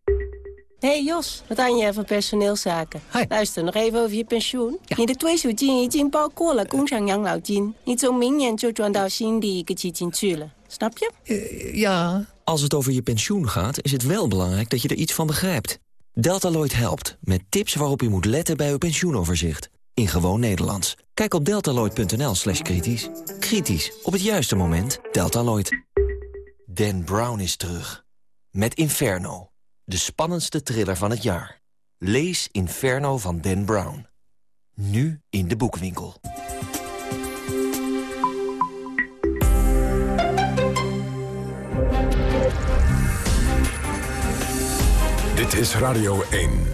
hey Jos, wat aan je van personeelszaken? Luister, nog even over je pensioen. Ja. 你的退休金已经包括了工厂养老金，你从明年就转到新的一个基金去了。Snap je? Uh, ja, als het over je pensioen gaat, is het wel belangrijk dat je er iets van begrijpt. Deltaloid helpt, met tips waarop u moet letten bij uw pensioenoverzicht in gewoon Nederlands. Kijk op deltaloid.nl slash kritisch. Kritisch, op het juiste moment. Deltaloid. Dan Brown is terug. Met Inferno. De spannendste thriller van het jaar. Lees Inferno van Dan Brown. Nu in de boekwinkel. Dit is Radio 1.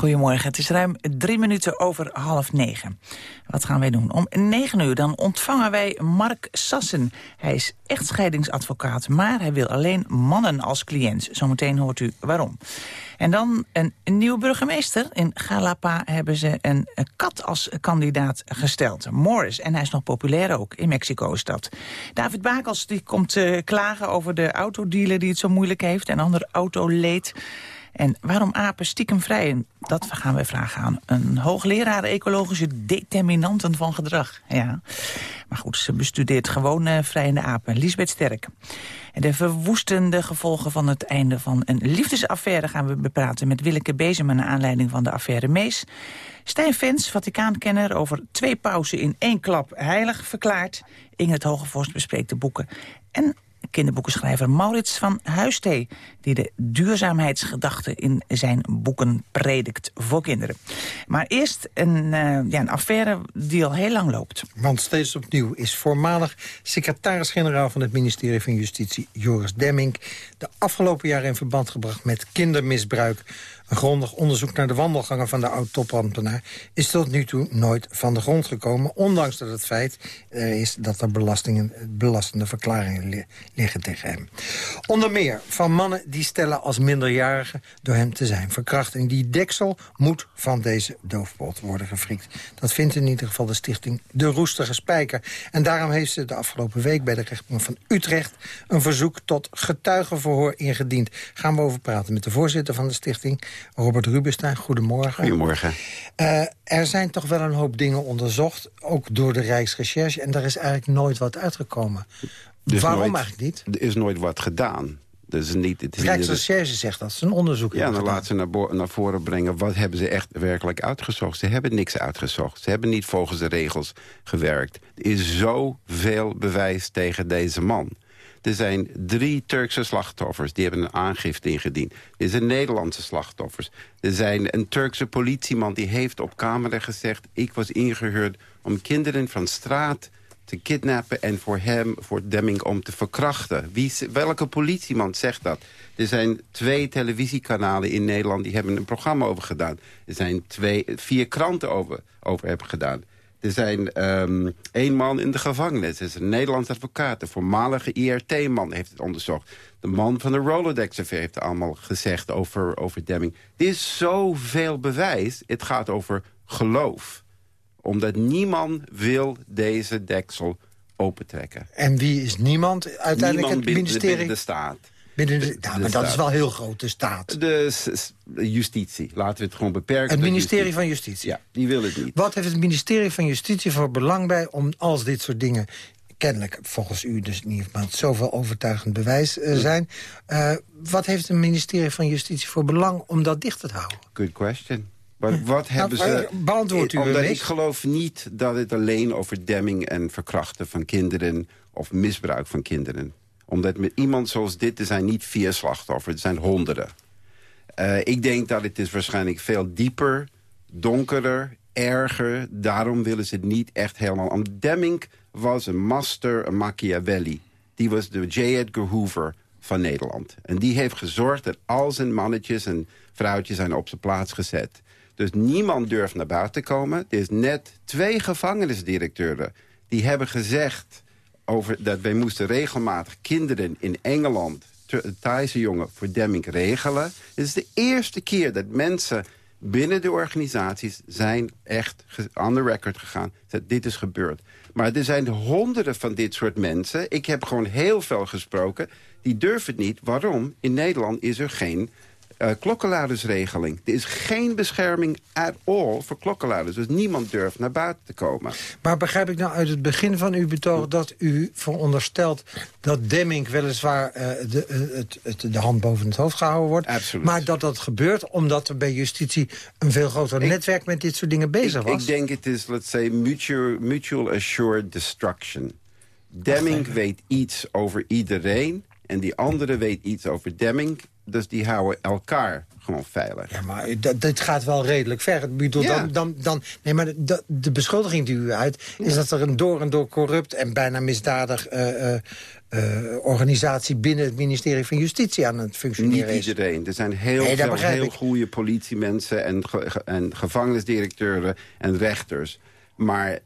Goedemorgen, het is ruim drie minuten over half negen. Wat gaan wij doen? Om negen uur dan ontvangen wij Mark Sassen. Hij is echtscheidingsadvocaat, maar hij wil alleen mannen als cliënt. Zometeen hoort u waarom. En dan een, nieuwe burgemeester. In Galapa hebben ze een, kat als kandidaat gesteld. Morris. En hij is nog populair ook in Mexico-stad. David Bakels die komt uh, klagen over de autodealer die het zo moeilijk heeft. En ander autoleed. En waarom apen stiekem vrij? Dat gaan we vragen aan een hoogleraar ecologische determinanten van gedrag. Ja. Maar goed, ze bestudeert gewoon uh, vrijende apen. Lisbeth Sterk. De verwoestende gevolgen van het einde van een liefdesaffaire... gaan we bepraten met Willeke Bezema naar aanleiding van de affaire Mees. Stijn Vens, Vaticaankenner, over twee pauzen in één klap heilig verklaard. Ingrid Hogevorst bespreekt de boeken. En kinderboekenschrijver Maurits van Huistee... die de duurzaamheidsgedachte in zijn boeken predikt voor kinderen. Maar eerst een, uh, ja, een affaire die al heel lang loopt. Want steeds opnieuw is voormalig secretaris-generaal... van het ministerie van Justitie, Joris Demming... de afgelopen jaren in verband gebracht met kindermisbruik een grondig onderzoek naar de wandelgangen van de oud-topambtenaar... is tot nu toe nooit van de grond gekomen... ondanks dat het feit uh, is dat er belastingen, belastende verklaringen liggen tegen hem. Onder meer van mannen die stellen als minderjarigen door hem te zijn verkracht. En die deksel moet van deze doofpot worden gefrikt. Dat vindt in ieder geval de stichting De Roestige Spijker. En daarom heeft ze de afgelopen week bij de rechtbank van Utrecht... een verzoek tot getuigenverhoor ingediend. Gaan we over praten met de voorzitter van de stichting... Robert Rubenstein, goedemorgen. Goedemorgen. Uh, er zijn toch wel een hoop dingen onderzocht, ook door de Rijksrecherche... en daar is eigenlijk nooit wat uitgekomen. Waarom eigenlijk niet? Er is nooit wat gedaan. Dus niet, het de Rijksrecherche zegt dat, ze een onderzoek Ja, dan laten ze naar, naar, voren brengen... wat hebben ze echt werkelijk uitgezocht. Ze hebben niks uitgezocht. Ze hebben niet volgens de regels gewerkt. Er is zoveel bewijs tegen deze man. Er zijn drie Turkse slachtoffers, die hebben een aangifte ingediend. Er zijn Nederlandse slachtoffers. Er zijn een Turkse politieman die heeft op camera gezegd... ik was ingehuurd om kinderen van straat te kidnappen... en voor hem, voor Demming, om te verkrachten. Wie, welke politieman zegt dat? Er zijn twee televisiekanalen in Nederland... die hebben een programma over gedaan. Er zijn twee, vier kranten over, over hebben gedaan. Er zijn um, één man in de gevangenis. Er is een Nederlands advocaat. De voormalige IRT-man heeft het onderzocht. De man van de Rolodex heeft het allemaal gezegd over, over Demming. Er is zoveel bewijs. Het gaat over geloof. Omdat niemand wil deze deksel opentrekken. En wie is niemand? Uiteindelijk niemand het ministerie? Binnen de staat. Binnen de, maar dat is wel heel groot, de staat. De justitie. Laten we het gewoon beperken. Het ministerie van Justitie? Ja, die wil het niet. Wat heeft het ministerie van Justitie voor belang bij... om als dit soort dingen kennelijk volgens u dus niet maar zoveel overtuigend bewijs uh, zijn. Uh, wat heeft het ministerie van Justitie voor belang om dat dicht te houden? Good question. Wat, wat nou, hebben ze... Beantwoord u Omdat ik geloof niet dat het alleen over demming en verkrachten van kinderen... of misbruik van kinderen omdat met iemand zoals dit, er zijn niet vier slachtoffers, er zijn honderden. Uh, ik denk dat het is waarschijnlijk veel dieper, donkerder, erger. Daarom willen ze het niet echt helemaal... Demming was een master, een Machiavelli. Die was de J. Edgar Hoover van Nederland. En die heeft gezorgd dat al zijn mannetjes en vrouwtjes zijn op zijn plaats gezet. Dus niemand durft naar buiten te komen. Er is net twee gevangenisdirecteuren die hebben gezegd over dat wij moesten regelmatig kinderen in Engeland... Thaise jongen voor Demming regelen. Het is de eerste keer dat mensen binnen de organisaties zijn echt on the record gegaan. Dat dit is gebeurd. Maar er zijn honderden van dit soort mensen. Ik heb gewoon heel veel gesproken. Die durven het niet. Waarom? In Nederland is er geen uh, klokkenluidersregeling. Er is geen bescherming at all voor klokkenluiders. Dus niemand durft naar buiten te komen. Maar begrijp ik nou uit het begin van uw betoog... dat u veronderstelt dat Demming weliswaar uh, de, uh, het, het, de hand boven het hoofd gehouden wordt... Absoluut. maar dat dat gebeurt omdat er bij justitie... een veel groter netwerk met dit soort dingen bezig was? Ik denk het is, let's say, mutual, mutual assured destruction. Demming weet iets over iedereen... en die andere weet iets over Demming dus die houden elkaar gewoon veilig. Ja, maar dit gaat wel redelijk ver. Ik bedoel, dan, dan, dan, nee, maar de, de beschuldiging die u uit... is dat er een door en door corrupt en bijna misdadig... Uh, uh, organisatie binnen het ministerie van Justitie aan het functioneren Niet iedereen. Er zijn heel veel heel goede politiemensen en, ge en gevangenisdirecteuren en rechters. Maar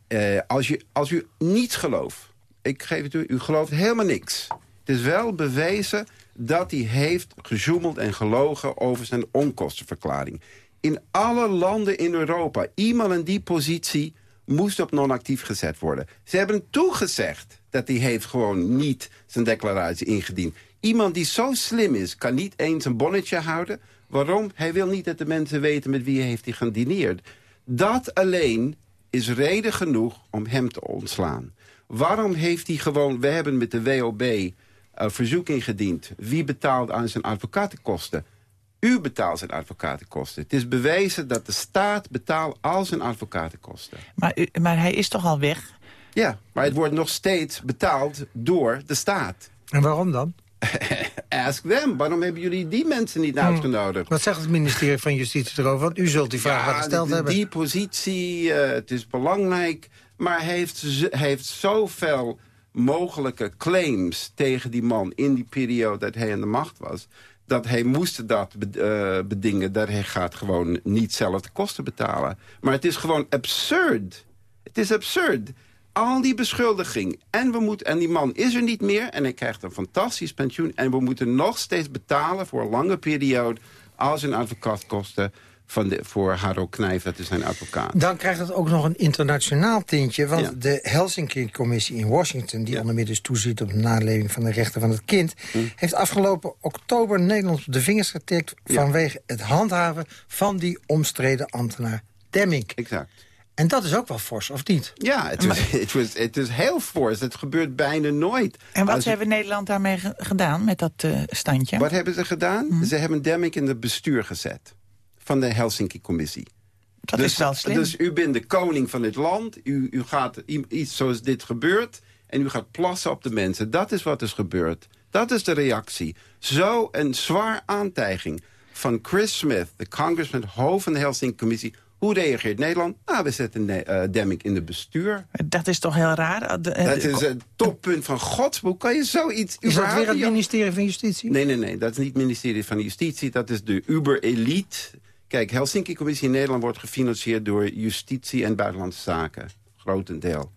als, je, als u niets gelooft, ik geef het u, u gelooft helemaal niks. Het is wel bewezen dat hij heeft gezoemeld en gelogen over zijn onkostenverklaring. In alle landen in Europa, iemand in die positie moest op non-actief gezet worden. Ze hebben toegezegd dat hij heeft gewoon niet zijn declaratie ingediend. Iemand die zo slim is, kan niet eens een bonnetje houden... Waarom? Hij wil niet dat de mensen weten met wie heeft hij gedineerd. Dat alleen is reden genoeg om hem te ontslaan. Waarom heeft hij gewoon... We hebben met de WOB uh, verzoek ingediend. Wie betaalt aan zijn advocatenkosten? U betaalt zijn advocatenkosten. Het is bewezen dat de staat betaalt al zijn advocatenkosten. Maar, u, maar hij is toch al weg? Ja, maar het wordt nog steeds betaald door de staat. En waarom dan? Ask them. Waarom hebben jullie die mensen niet hmm. uitgenodigd? Wat zegt het ministerie van Justitie erover? Want u zult die vraag gesteld die, hebben. Die positie, uh, het is belangrijk. Maar hij heeft, hij heeft zoveel mogelijke claims tegen die man... in die periode dat hij aan de macht was dat hij moest dat uh, bedingen... dat hij gaat gewoon niet zelf de kosten betalen. Maar het is gewoon absurd. Het is absurd. Al die beschuldiging. En, we moeten, en die man is er niet meer en hij krijgt een fantastisch pensioen. En we moeten nog steeds betalen voor een lange periode... al zijn advocaatkosten van de, voor Haro Knijf, dat is zijn advocaat. Dan krijgt het ook nog een internationaal tintje. Want de Helsinki-commissie in Washington... die onder meer dus toeziet op de naleving van de rechten van het kind... Hm. heeft afgelopen oktober Nederland op de vingers getikt... vanwege het handhaven van die omstreden ambtenaar Demming. Exact. En dat is ook wel fors, of niet? Ja, het is, het was, het is heel fors. Het gebeurt bijna nooit. En wat hebben Nederland daarmee gedaan, met dat uh, standje? Wat hebben ze gedaan? Hm. Ze hebben Demming in het bestuur gezet van de Helsinki-commissie. Dat dus, is wel slim. Dus u bent de koning van dit land. U, u gaat iets zoals dit gebeurt. En u gaat plassen op de mensen. Dat is wat is gebeurd. Dat is de reactie. Zo een zwaar aantijging van Chris Smith, de congressman hoofd van de Helsinki-commissie. Hoe reageert Nederland? Nou, we zetten uh, Demming in het bestuur. Dat is toch heel raar? De, uh, dat is het toppunt van God. Hoe kan je zoiets... Is dat weer het ministerie van Justitie? Nee, nee, nee. Dat is niet het ministerie van Justitie. Dat is de uber-elite Kijk, Helsinki-commissie in Nederland wordt gefinancierd door justitie en buitenlandse zaken. Grotendeel.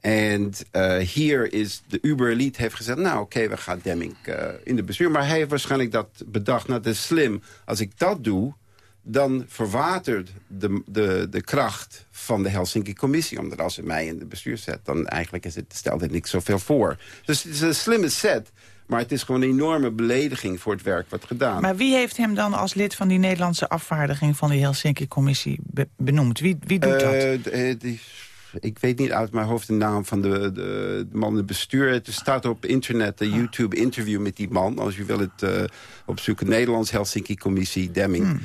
En uh, hier is de Uber-elite heeft gezegd... nou oké, we gaan Demming uh, in de bestuur. Maar hij heeft waarschijnlijk dat bedacht. Nou, dat is slim. Als ik dat doe, dan verwatert de, de, de kracht van de Helsinki-commissie. Omdat als hij mij in de bestuur zet... dan eigenlijk is het, stelt het niks zoveel voor. Dus het is een slimme set... Maar het is gewoon een enorme belediging voor het werk wat gedaan. Maar wie heeft hem dan als lid van die Nederlandse afvaardiging... van die Helsinki-commissie benoemd? Wie, wie doet dat? Uh, die, ik weet niet uit mijn hoofd de naam van de, de, de man het bestuur. Het staat op internet een ah. YouTube-interview met die man. Als u wil het uh, opzoeken. Nederlands Helsinki-commissie Demming. Hmm.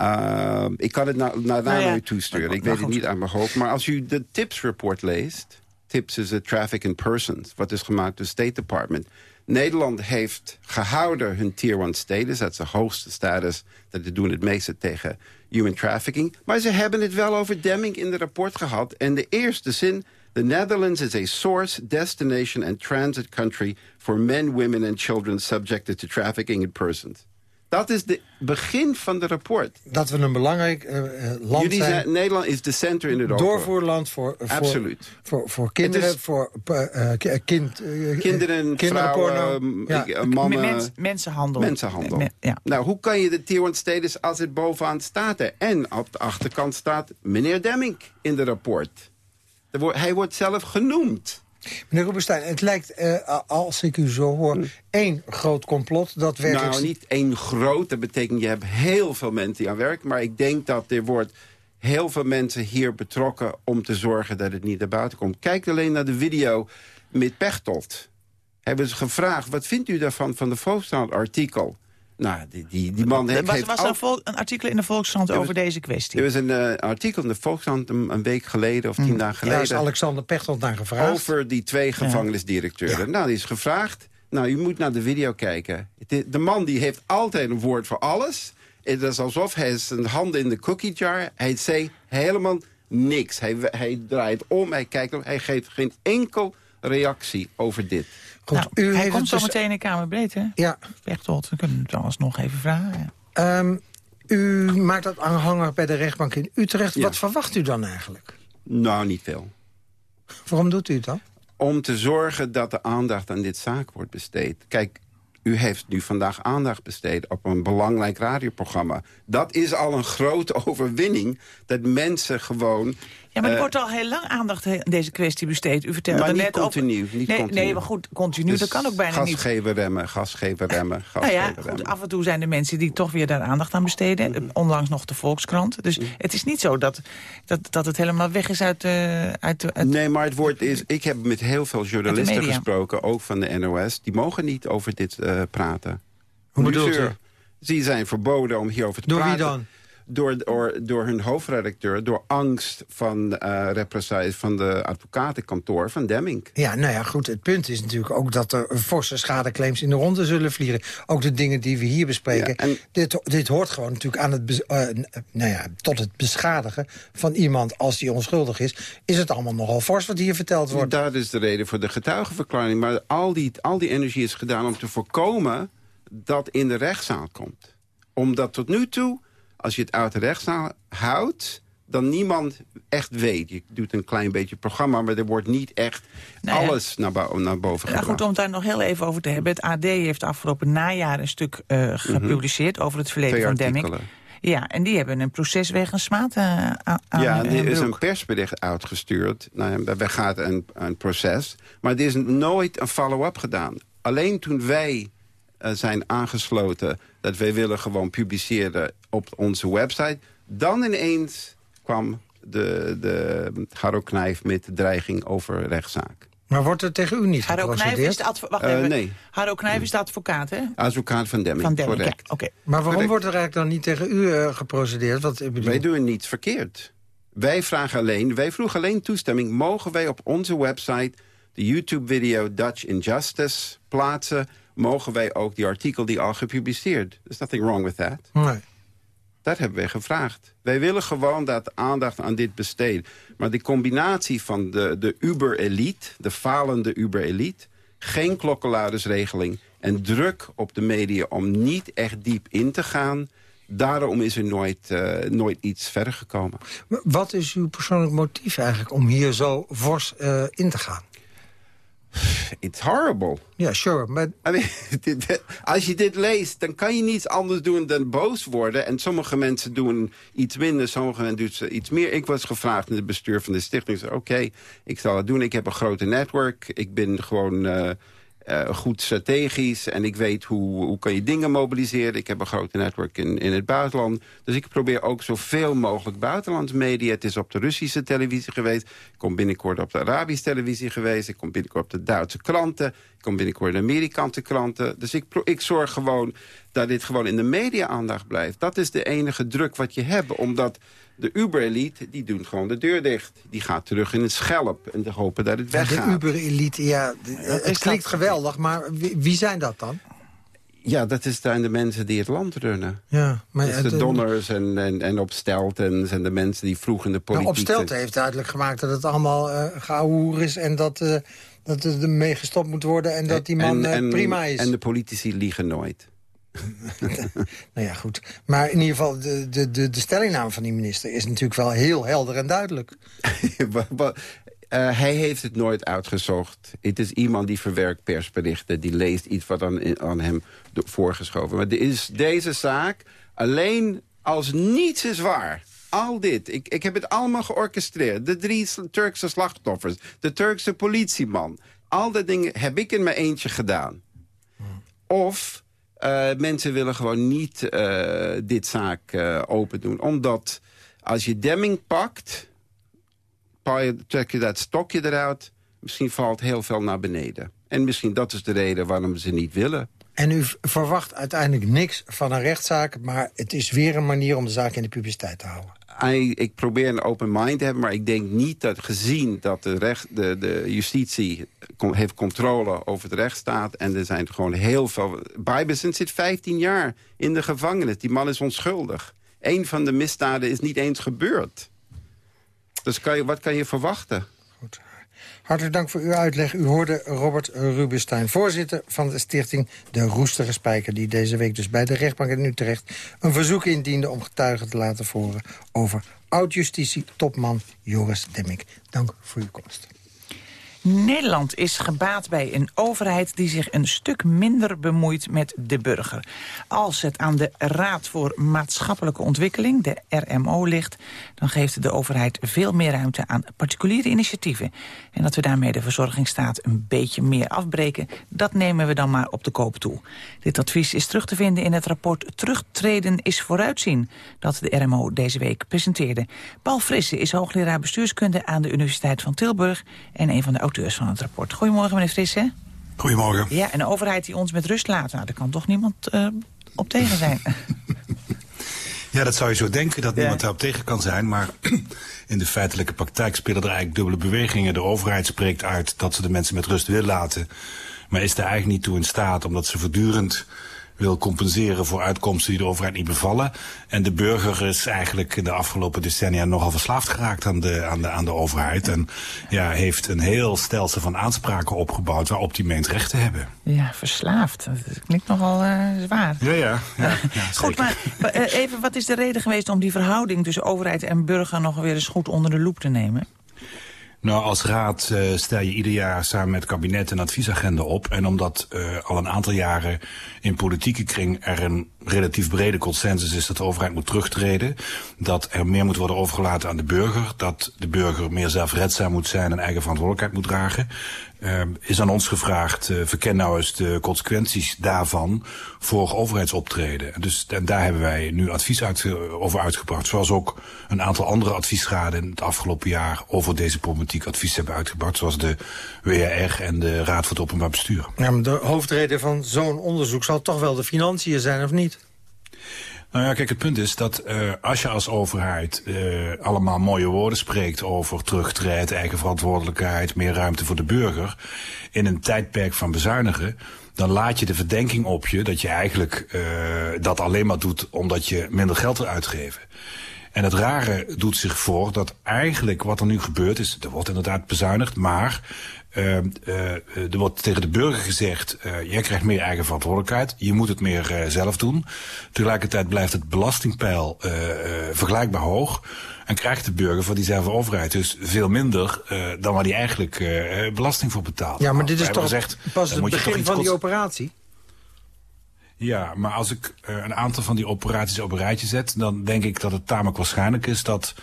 Uh, ik kan het naar na, na nou ja. u toesturen. Ik weet het niet uit mijn hoofd. Maar als u de TIPS report leest... TIPS is a Traffic in Persons. Wat is gemaakt door State Department. Nederland heeft gehouden hun tier 1 status. Dat is de hoogste status. Dat ze doen het meeste tegen human trafficking. Maar ze hebben het wel over Demming in het rapport gehad. En de eerste zin... The Netherlands is a source, destination and transit country... for men, women and children subjected to trafficking in persons. Dat is het begin van het rapport. Dat we een belangrijk uh, land Jullie zijn. Zijn, Nederland is de center in Europa. Doorvoerland voor, voor, Absoluut. voor, voor kinderen, is, voor uh, kind, uh, kinderen, vrouwen, ja. mannen. Mens, mensenhandel. Mensenhandel. Me, ja. Nou, hoe kan je de tier 1 status als het bovenaan staat er? En op de achterkant staat meneer Demming in het rapport. Hij wordt zelf genoemd. Meneer Rubenstein, het lijkt, uh, als ik u zo hoor, één groot complot. Dat werkelijk... Nou, niet één groot. Dat betekent, je hebt heel veel mensen die aan werken. Maar ik denk dat er wordt heel veel mensen hier betrokken... om te zorgen dat het niet naar buiten komt. Kijk alleen naar de video met Pechtold. Hebben ze gevraagd, wat vindt u daarvan van de Volkskrant-artikel... Nou, die, die, die man heeft... Was, was er een, een, artikel in de Volkskrant over deze kwestie? Er was een uh, artikel in de Volkskrant een, een, week geleden of tien mm. dagen geleden. Daar is Alexander Pechtold naar gevraagd. Over die twee gevangenisdirecteuren. Ja. Nou, die is gevraagd. Nou, u moet naar de video kijken. De man die heeft altijd een woord voor alles. Het is alsof hij zijn handen in de cookie jar. Hij zegt helemaal niks. Hij, hij draait om, hij kijkt om. Hij geeft geen enkel reactie over dit. Goed, nou, u hij komt zo dus... meteen in Kamerbreed, hè? Ja. Pechtold, we kunnen het alsnog even vragen. Um, u maakt dat aanhanger bij de rechtbank in Utrecht. Ja. Wat verwacht u dan eigenlijk? Nou, niet veel. Waarom doet u het dan? Om te zorgen dat de aandacht aan dit zaak wordt besteed. Kijk, u heeft nu vandaag aandacht besteed op een belangrijk radioprogramma. Dat is al een grote overwinning dat mensen gewoon Ja, maar er Eh, wordt al heel lang aandacht aan deze kwestie besteed. U vertelde maar niet net continu. Over... Niet nee, continu. nee, maar goed, continu, Dus dat kan ook bijna niet. Gasgever remmen, gasgever remmen, Nou ja, remmen. goed, af en toe zijn er mensen die toch weer daar aandacht aan besteden. Mhm. Onlangs nog de Volkskrant. Dus het is niet zo dat, dat, dat het helemaal weg is uit, eh uit, de- uit Nee, maar het woord is... Ik heb met heel veel journalisten gesproken, ook van de NOS. Die mogen niet over dit eh, praten. Hoe bedoelt u? Die zijn verboden om hierover te Door wie praten. dan? Door, door, door hun hoofdredacteur, door angst van represailles van de advocatenkantoor van Demming. Ja, nou ja, goed. Het punt is natuurlijk ook dat er forse schadeclaims in de ronde zullen vliegen. Ook de dingen die we hier bespreken. dit, dit hoort gewoon natuurlijk aan het, eh, nou ja, tot het beschadigen van iemand als die onschuldig is. Is het allemaal nogal fors wat hier verteld wordt? Dat is de reden voor de getuigenverklaring. Maar al die, al die energie is gedaan om te voorkomen dat in de rechtszaal komt. Omdat tot nu toe, als je het uit de rechtszaal houdt... dan niemand echt weet. Je doet een klein beetje programma, maar er wordt niet echt Nou ja. alles naar, bo- naar boven Ja, gebracht. goed, om het daar nog heel even over te hebben. Het AD heeft afgelopen najaar een stuk eh, gepubliceerd... over het verleden Mhm. Twee van Demming. artikelen. Ja, en die hebben een proces wegens smaad eh, aan Ja, aan er is een persbericht uitgestuurd. Nou ja, we gaat een, een proces. Maar er is nooit een follow-up gedaan. Alleen toen wij eh, zijn aangesloten... dat wij willen gewoon publiceren op onze website... dan ineens kwam de, de Garo Knijf met de dreiging over rechtszaak. Maar wordt er tegen u niet Haro Knijf is geprocedeerd? de, advo- wacht Eh, even. nee. Haro Knijf is de advocaat, hè? Advocaat van Demming, Van Demming, correct. ja, oké. Maar waarom Correct. wordt er eigenlijk dan niet tegen u eh, geprocedeerd? Bedoel, Wij doen niets verkeerd. Wij vragen alleen, wij vroegen alleen toestemming. Mogen wij op onze website de YouTube-video Dutch Injustice plaatsen? Mogen wij ook die artikel die al gepubliceerd? There's nothing wrong with that. Nee. Dat hebben wij gevraagd. Wij willen gewoon dat aandacht aan dit besteden. Maar de combinatie van de, de uber-elite, de falende uber-elite... geen klokkenluidersregeling en druk op de media om niet echt diep in te gaan... daarom is er nooit, eh, nooit iets verder gekomen. Wat is uw persoonlijk motief eigenlijk om hier zo fors eh, in te gaan? It's horrible. Ja, sure. Maar I mean, dit- als je dit leest, dan kan je niets anders doen dan boos worden. En sommige mensen doen iets minder, sommige mensen doen ze iets meer. Ik was gevraagd in het bestuur van de stichting. Ik zei, Oké, ik zal het doen. Ik heb een grote netwerk. Ik ben gewoon eh, eh, goed strategisch. En ik weet hoe, hoe kan je dingen mobiliseren. Ik heb een grote netwerk in, in het buitenland. Dus ik probeer ook zoveel mogelijk buitenlands media. Het is op de Russische televisie geweest. Ik kom binnenkort op de Arabische televisie geweest. Ik kom binnenkort op de Duitse kranten. Ik kom binnenkort in de Amerikaanse kranten. Dus ik, ik zorg gewoon dat dit gewoon in de media aandacht blijft. Dat is de enige druk wat je hebt. Omdat de Uber-elite, die doen gewoon de deur dicht. Die gaat terug in het schelp en te hopen dat het weggaat. de Uber-elite, ja, het klinkt geweldig, maar wie, wie zijn dat dan? Ja, dat is zijn de mensen die het land runnen. Ja, maar het, de eh, Donners en, en, en op Steltens en de mensen die vroeg in de Nou, politiek... Stelten heeft duidelijk gemaakt dat het allemaal uh, gehoer is... en dat, uh, dat er ermee gestopt moet worden en dat die man en, uh, prima is. En de politici liegen nooit. nou ja, goed. Maar in ieder geval, de, de, de, de stellingname van die minister... is natuurlijk wel heel helder en duidelijk. Uh, hij heeft het nooit uitgezocht. Het is iemand die verwerkt persberichten. Die leest iets wat aan, aan hem voorgeschoven. Maar is deze zaak alleen als niets is waar. Al dit. Ik, ik heb het allemaal georchestreerd. De drie Turkse slachtoffers. De Turkse politieman. Al dat dingen heb ik in mijn eentje gedaan. Of uh, mensen willen gewoon niet uh, dit zaak uh, open doen. Omdat als je Demming pakt trek je dat stokje eruit. Misschien valt heel veel naar beneden. En misschien dat is de reden waarom ze niet willen. En u verwacht uiteindelijk niks van een rechtszaak... maar het is weer een manier om de zaak in de publiciteit te houden. Ik probeer een open mind te hebben, maar ik denk niet dat gezien dat de, recht, de, de justitie heeft controle over de rechtsstaat... en er zijn gewoon heel veel... Bijbesen zit 15 jaar in de gevangenis. Die man is onschuldig. Een van de misdaden is niet eens gebeurd. Dus kan je, wat kan je verwachten? Hartelijk dank voor uw uitleg. U hoorde Robert Rubinstein, voorzitter van de stichting De Roestige Spijker... die deze week dus bij de rechtbank in Utrecht een verzoek indiende... om getuigen te laten voeren over oud-justitie-topman Joris Demmink. Dank voor uw komst. Nederland is gebaat bij een overheid die zich een stuk minder bemoeit met de burger. Als het aan de Raad voor Maatschappelijke Ontwikkeling, de RMO, ligt... dan geeft de overheid veel meer ruimte aan particuliere initiatieven. En dat we daarmee de verzorgingsstaat een beetje meer afbreken... dat nemen we dan maar op de koop toe. Dit advies is terug te vinden in het rapport Terugtreden is vooruitzien... dat de RMO deze week presenteerde. Paul Frisse is hoogleraar bestuurskunde aan de Universiteit van Tilburg... en een van de auteurs van het rapport. Goedemorgen, meneer Frisse. Goedemorgen. Ja, een overheid die ons met rust laat. Nou, daar kan toch niemand uh, op tegen zijn. ja, dat zou je zo denken, dat ja. niemand daarop tegen kan zijn. Maar in de feitelijke praktijk spelen er eigenlijk dubbele bewegingen. De overheid spreekt uit dat ze de mensen met rust wil laten. Maar is er eigenlijk niet toe in staat, omdat ze voortdurend wil compenseren voor uitkomsten die de overheid niet bevallen. En de burger is eigenlijk de afgelopen decennia nogal verslaafd geraakt aan de, aan de, aan de overheid. En ja, heeft een heel stelsel van aanspraken opgebouwd waarop die meent recht te hebben. Ja, verslaafd. Dat klinkt nogal uh, zwaar. Ja, ja. ja, ja goed, maar uh, even, wat is de reden geweest om die verhouding tussen overheid en burger nog weer eens goed onder de loep te nemen? Nou, als raad uh, stel je ieder jaar samen met kabinet een adviesagenda op. En omdat uh, al een aantal jaren in politieke kring er een relatief brede consensus is dat de overheid moet terugtreden. Dat er meer moet worden overgelaten aan de burger. Dat de burger meer zelfredzaam moet zijn en eigen verantwoordelijkheid moet dragen. Uh, is aan ons gevraagd, uh, verken nou eens de consequenties daarvan voor overheidsoptreden. Dus en daar hebben wij nu advies uit, over uitgebracht. Zoals ook een aantal andere adviesraden in het afgelopen jaar over deze problematiek advies hebben uitgebracht. Zoals de WRR en de Raad voor het Openbaar Bestuur. Ja, maar de hoofdreden van zo'n onderzoek zal toch wel de financiën zijn, of niet? Nou ja, kijk, het punt is dat uh, als je als overheid uh, allemaal mooie woorden spreekt over terugtreed, eigen verantwoordelijkheid, meer ruimte voor de burger, in een tijdperk van bezuinigen, dan laat je de verdenking op je dat je eigenlijk uh, dat alleen maar doet omdat je minder geld wil uitgeven. En het rare doet zich voor dat eigenlijk wat er nu gebeurt is, er wordt inderdaad bezuinigd, maar uh, uh, er wordt tegen de burger gezegd, uh, jij krijgt meer eigen verantwoordelijkheid, je moet het meer zelf doen. Tegelijkertijd blijft het belastingpeil vergelijkbaar hoog. En krijgt de burger van diezelfde overheid dus veel minder dan waar hij eigenlijk belasting voor betaalt. Ja, maar dit is toch gezegd, pas het begin van die operatie? Ja, maar als ik een aantal van die operaties op een rijtje zet, dan denk ik dat het tamelijk waarschijnlijk is dat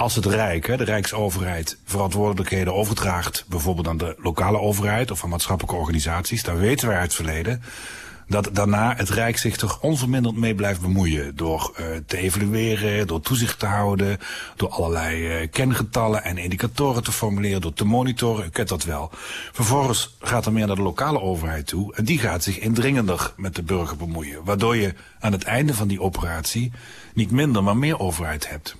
als het Rijk, de Rijksoverheid, verantwoordelijkheden overdraagt... bijvoorbeeld aan de lokale overheid of aan maatschappelijke organisaties... dan weten wij uit het verleden dat daarna het Rijk zich er onverminderd mee blijft bemoeien. Door uh, te evalueren, door toezicht te houden, door allerlei uh, kengetallen en indicatoren te formuleren, door te monitoren. U kent dat wel. Vervolgens gaat er meer naar de lokale overheid toe en die gaat zich indringender met de burger bemoeien. Waardoor je aan het einde van die operatie niet minder, maar meer overheid hebt.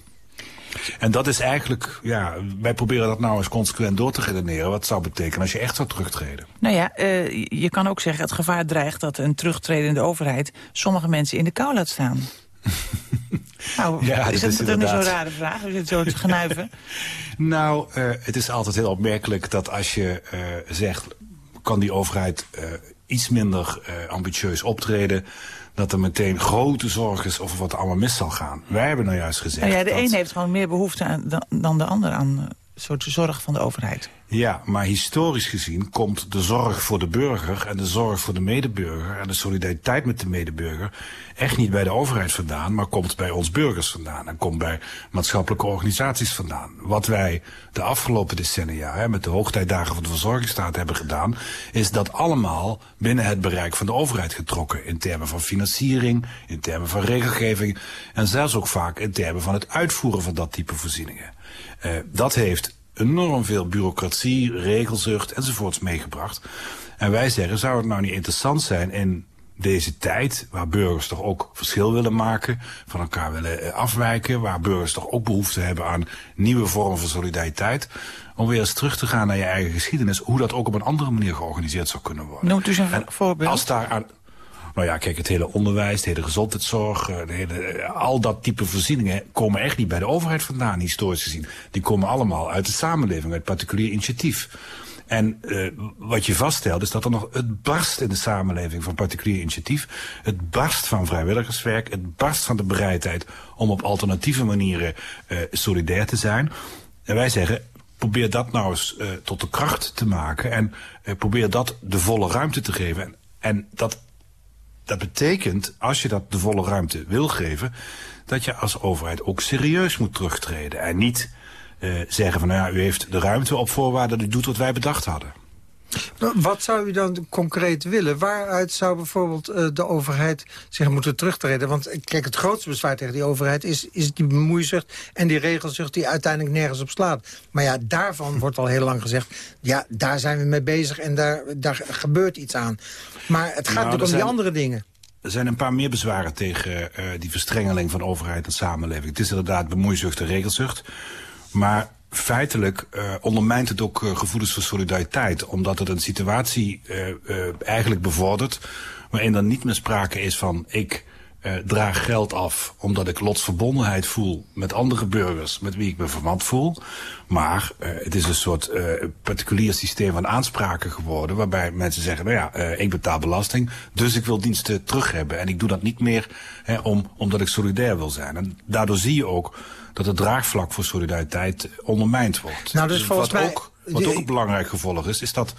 En dat is eigenlijk, ja, wij proberen dat nou eens consequent door te redeneren. Wat zou betekenen als je echt zou terugtreden? Nou ja, uh, je kan ook zeggen, het gevaar dreigt dat een terugtredende overheid... sommige mensen in de kou laat staan. nou, ja, is dat, is toch niet zo'n rare vraag? We zitten zo te genuiven. nou, uh, het is altijd heel opmerkelijk dat als je uh, zegt... kan die overheid iets minder ambitieus optreden dat er meteen grote zorg is over wat er allemaal mis zal gaan. Wij hebben nou juist gezegd... Nou ja, de dat... een heeft gewoon meer behoefte aan, dan, dan de ander aan een soort zorg van de overheid. Ja, maar historisch gezien komt de zorg voor de burger en de zorg voor de medeburger en de solidariteit met de medeburger echt niet bij de overheid vandaan, maar komt bij ons burgers vandaan en komt bij maatschappelijke organisaties vandaan. Wat wij de afgelopen decennia hè, met de hoogtijdagen van de verzorgingsstaat hebben gedaan, is dat allemaal binnen het bereik van de overheid getrokken in termen van financiering, in termen van regelgeving en zelfs ook vaak in termen van het uitvoeren van dat type voorzieningen. Uh, dat heeft enorm veel bureaucratie, regelzucht enzovoorts meegebracht. En wij zeggen, zou het nou niet interessant zijn in deze tijd, waar burgers toch ook verschil willen maken, van elkaar willen afwijken, waar burgers toch ook behoefte hebben aan nieuwe vormen van solidariteit, om weer eens terug te gaan naar je eigen geschiedenis, hoe dat ook op een andere manier georganiseerd zou kunnen worden. Noemt u een voorbeeld? Als daar aan, nou ja, kijk, het hele onderwijs, de hele gezondheidszorg, de hele, al dat type voorzieningen komen echt niet bij de overheid vandaan, historisch gezien. Die komen allemaal uit de samenleving, uit particulier initiatief. En uh, wat je vaststelt is dat er nog het barst in de samenleving van particulier initiatief. Het barst van vrijwilligerswerk. Het barst van de bereidheid om op alternatieve manieren uh, solidair te zijn. En wij zeggen, probeer dat nou eens uh, tot de kracht te maken. En probeer dat de volle ruimte te geven. En, en dat, dat betekent, als je dat de volle ruimte wil geven... dat je als overheid ook serieus moet terugtreden. En niet uh, zeggen van, nou ja, u heeft de ruimte op voorwaarde dat u doet wat wij bedacht hadden. Wat zou u dan concreet willen? Waaruit zou bijvoorbeeld uh, de overheid zich moeten terugtreden? Want eh, kijk, het grootste bezwaar tegen die overheid is, is die bemoeizucht en die regelzucht die uiteindelijk nergens op slaat. Maar ja, daarvan wordt al heel lang gezegd, ja, daar zijn we mee bezig en daar, daar gebeurt iets aan. Maar het gaat nou, natuurlijk om die andere dingen. Er zijn een paar meer bezwaren tegen uh, die verstrengeling van overheid en samenleving. Het is inderdaad bemoeizucht en regelzucht. Maar feitelijk uh, ondermijnt het ook uh, gevoelens van solidariteit. Omdat het een situatie uh, eigenlijk bevordert... waarin er niet meer sprake is van ik draag geld af... omdat ik lotsverbondenheid voel met andere burgers... met wie ik me verwant voel. Maar het is een soort particulier systeem van aanspraken geworden... waarbij mensen zeggen, nou ja, ik betaal belasting... dus ik wil diensten terug hebben. En ik doe dat niet meer hè, om, omdat ik solidair wil zijn. En daardoor zie je ook dat het draagvlak voor solidariteit ondermijnd wordt. Nou, dus volgens wat mij... Ook, wat ook een belangrijk gevolg is, is dat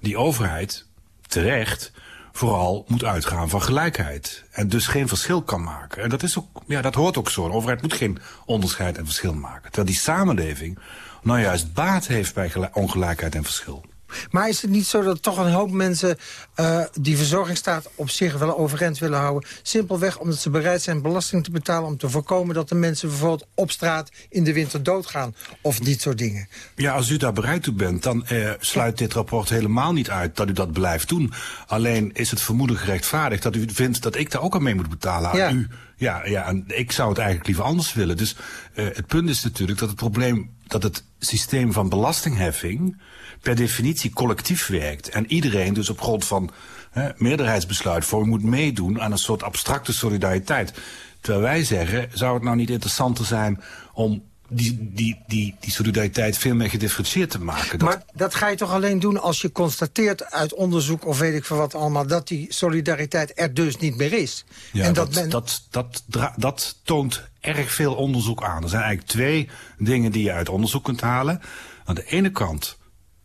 die overheid terecht vooral moet uitgaan van gelijkheid. En dus geen verschil kan maken. En dat, is ook, ja, dat hoort ook zo. Een overheid moet geen onderscheid en verschil maken. Terwijl die samenleving nou juist baat heeft bij ongelijkheid en verschil. Maar is het niet zo dat toch een hoop mensen uh, die verzorgingsstaat op zich wel overeind willen houden? Simpelweg omdat ze bereid zijn belasting te betalen om te voorkomen dat de mensen bijvoorbeeld op straat in de winter doodgaan. Of niet soort dingen. Ja, als u daar bereid toe bent, dan uh, sluit dit rapport helemaal niet uit dat u dat blijft doen. Alleen is het vermoeden gerechtvaardigd dat u vindt dat ik daar ook aan mee moet betalen aan ja. u. Ja, ja, ik zou het eigenlijk liever anders willen. Dus uh, het punt is natuurlijk dat het probleem dat het systeem van belastingheffing per definitie collectief werkt. En iedereen dus op grond van hè, meerderheidsbesluitvorming moet meedoen aan een soort abstracte solidariteit. Terwijl wij zeggen, zou het nou niet interessanter zijn om die, die, die, die solidariteit veel meer gedifferentieerd te maken. Dat... Maar dat ga je toch alleen doen als je constateert uit onderzoek of weet ik veel wat allemaal... dat die solidariteit er dus niet meer is. Ja, en dat, dat, men... dat, dat, dat toont erg veel onderzoek aan. Er zijn eigenlijk twee dingen die je uit onderzoek kunt halen. Aan de ene kant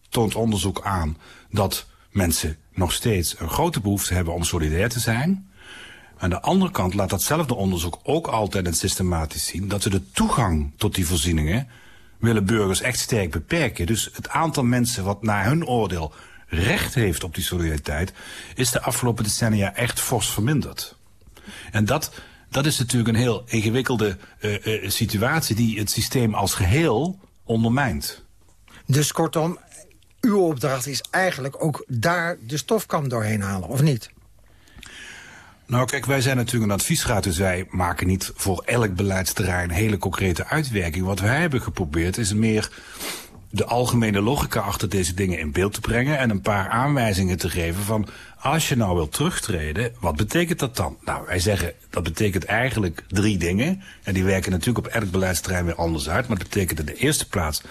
toont onderzoek aan dat mensen nog steeds een grote behoefte hebben om solidair te zijn. Aan de andere kant laat datzelfde onderzoek ook altijd en systematisch zien dat we de toegang tot die voorzieningen willen burgers echt sterk beperken. Dus het aantal mensen wat naar hun oordeel recht heeft op die solidariteit is de afgelopen decennia echt fors verminderd. En dat, dat is natuurlijk een heel ingewikkelde uh, uh, situatie die het systeem als geheel ondermijnt. Dus kortom, uw opdracht is eigenlijk ook daar de stofkam doorheen halen, of niet? Nou kijk, wij zijn natuurlijk een adviesraad, dus wij maken niet voor elk beleidsterrein hele concrete uitwerking. Wat wij hebben geprobeerd is meer de algemene logica achter deze dingen in beeld te brengen en een paar aanwijzingen te geven van als je nou wilt terugtreden, wat betekent dat dan? Nou, wij zeggen dat betekent eigenlijk drie dingen. En die werken natuurlijk op elk beleidsterrein weer anders uit. Maar het betekent in de eerste plaats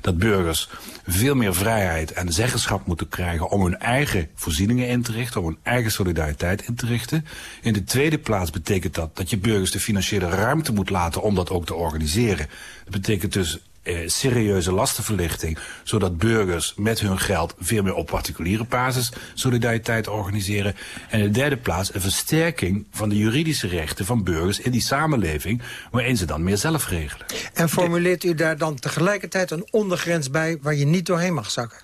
dat burgers veel meer vrijheid en zeggenschap moeten krijgen om hun eigen voorzieningen in te richten, om hun eigen solidariteit in te richten. In de tweede plaats betekent dat dat je burgers de financiële ruimte moet laten om dat ook te organiseren. Dat betekent dus eh, serieuze lastenverlichting, zodat burgers met hun geld veel meer op particuliere basis solidariteit organiseren. En in de derde plaats een versterking van de juridische rechten van burgers in die samenleving, waarin ze dan meer zelf regelen. En formuleert u daar dan tegelijkertijd een ondergrens bij waar je niet doorheen mag zakken?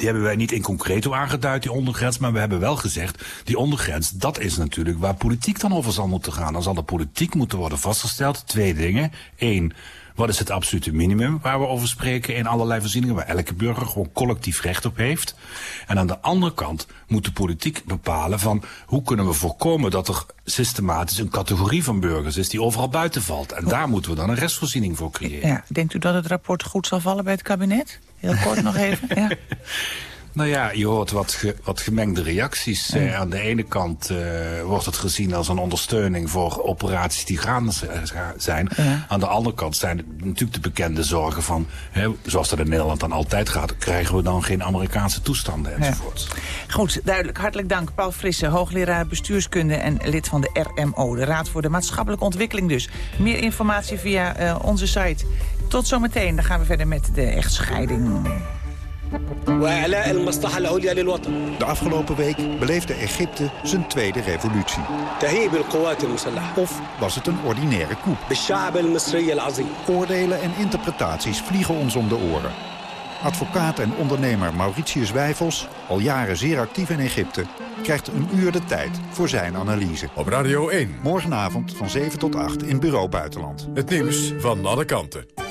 Die hebben wij niet in concreto aangeduid, die ondergrens. Maar we hebben wel gezegd, die ondergrens, dat is natuurlijk waar politiek dan over zal moeten gaan. Dan zal de politiek moeten worden vastgesteld. Twee dingen. Eén, wat is het absolute minimum waar we over spreken in allerlei voorzieningen, waar elke burger gewoon collectief recht op heeft. En aan de andere kant moet de politiek bepalen van hoe kunnen we voorkomen dat er systematisch een categorie van burgers is die overal buiten valt. En daar moeten we dan een restvoorziening voor creëren. Ja, denkt u dat het rapport goed zal vallen bij het kabinet? Heel kort nog even. Ja. Nou ja, je hoort wat, ge, wat gemengde reacties. Uh, aan de ene kant uh, wordt het gezien als een ondersteuning voor operaties die gaande zijn. Aan de andere kant zijn het natuurlijk de bekende zorgen van, hè, zoals dat in Nederland dan altijd gaat, krijgen we dan geen Amerikaanse toestanden enzovoort. Ja. Goed, duidelijk. Hartelijk dank. Paul Frisse, hoogleraar bestuurskunde en lid van de RMO, de Raad voor de Maatschappelijke Ontwikkeling dus. Meer informatie via uh, onze site Tot zometeen, dan gaan we verder met de echtscheiding. De afgelopen week beleefde Egypte zijn tweede revolutie. Of was het een ordinaire coup? Oordelen en interpretaties vliegen ons om de oren. Advocaat en ondernemer Mauritius Wijfels, al jaren zeer actief in Egypte... krijgt een uur de tijd voor zijn analyse. Op Radio 1. Morgenavond van 7 tot 8 in Bureau Buitenland. Het nieuws van alle kanten.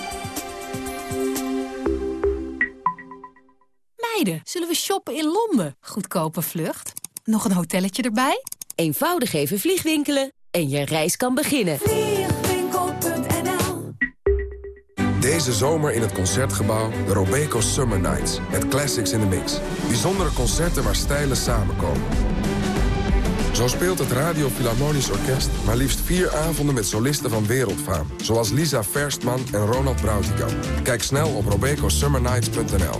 Zullen we shoppen in Londen? Goedkope vlucht. Nog een hotelletje erbij? Eenvoudig even vliegwinkelen en je reis kan beginnen. Vliegwinkel.nl Deze zomer in het Concertgebouw de Robeco Summer Nights. Met classics in the mix. Bijzondere concerten waar stijlen samenkomen. Zo speelt het Radio Philharmonisch Orkest maar liefst vier avonden met solisten van wereldfaam. Zoals Lisa Verstman en Ronald Brautigam. Kijk snel op robecosummernights.nl.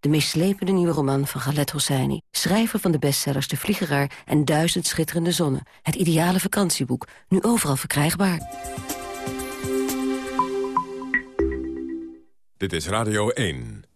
De meest slepende nieuwe roman van Galet Hosseini. Schrijver van de bestsellers De Vliegeraar en Duizend Schitterende Zonnen. Het ideale vakantieboek. Nu overal verkrijgbaar. Dit is Radio 1.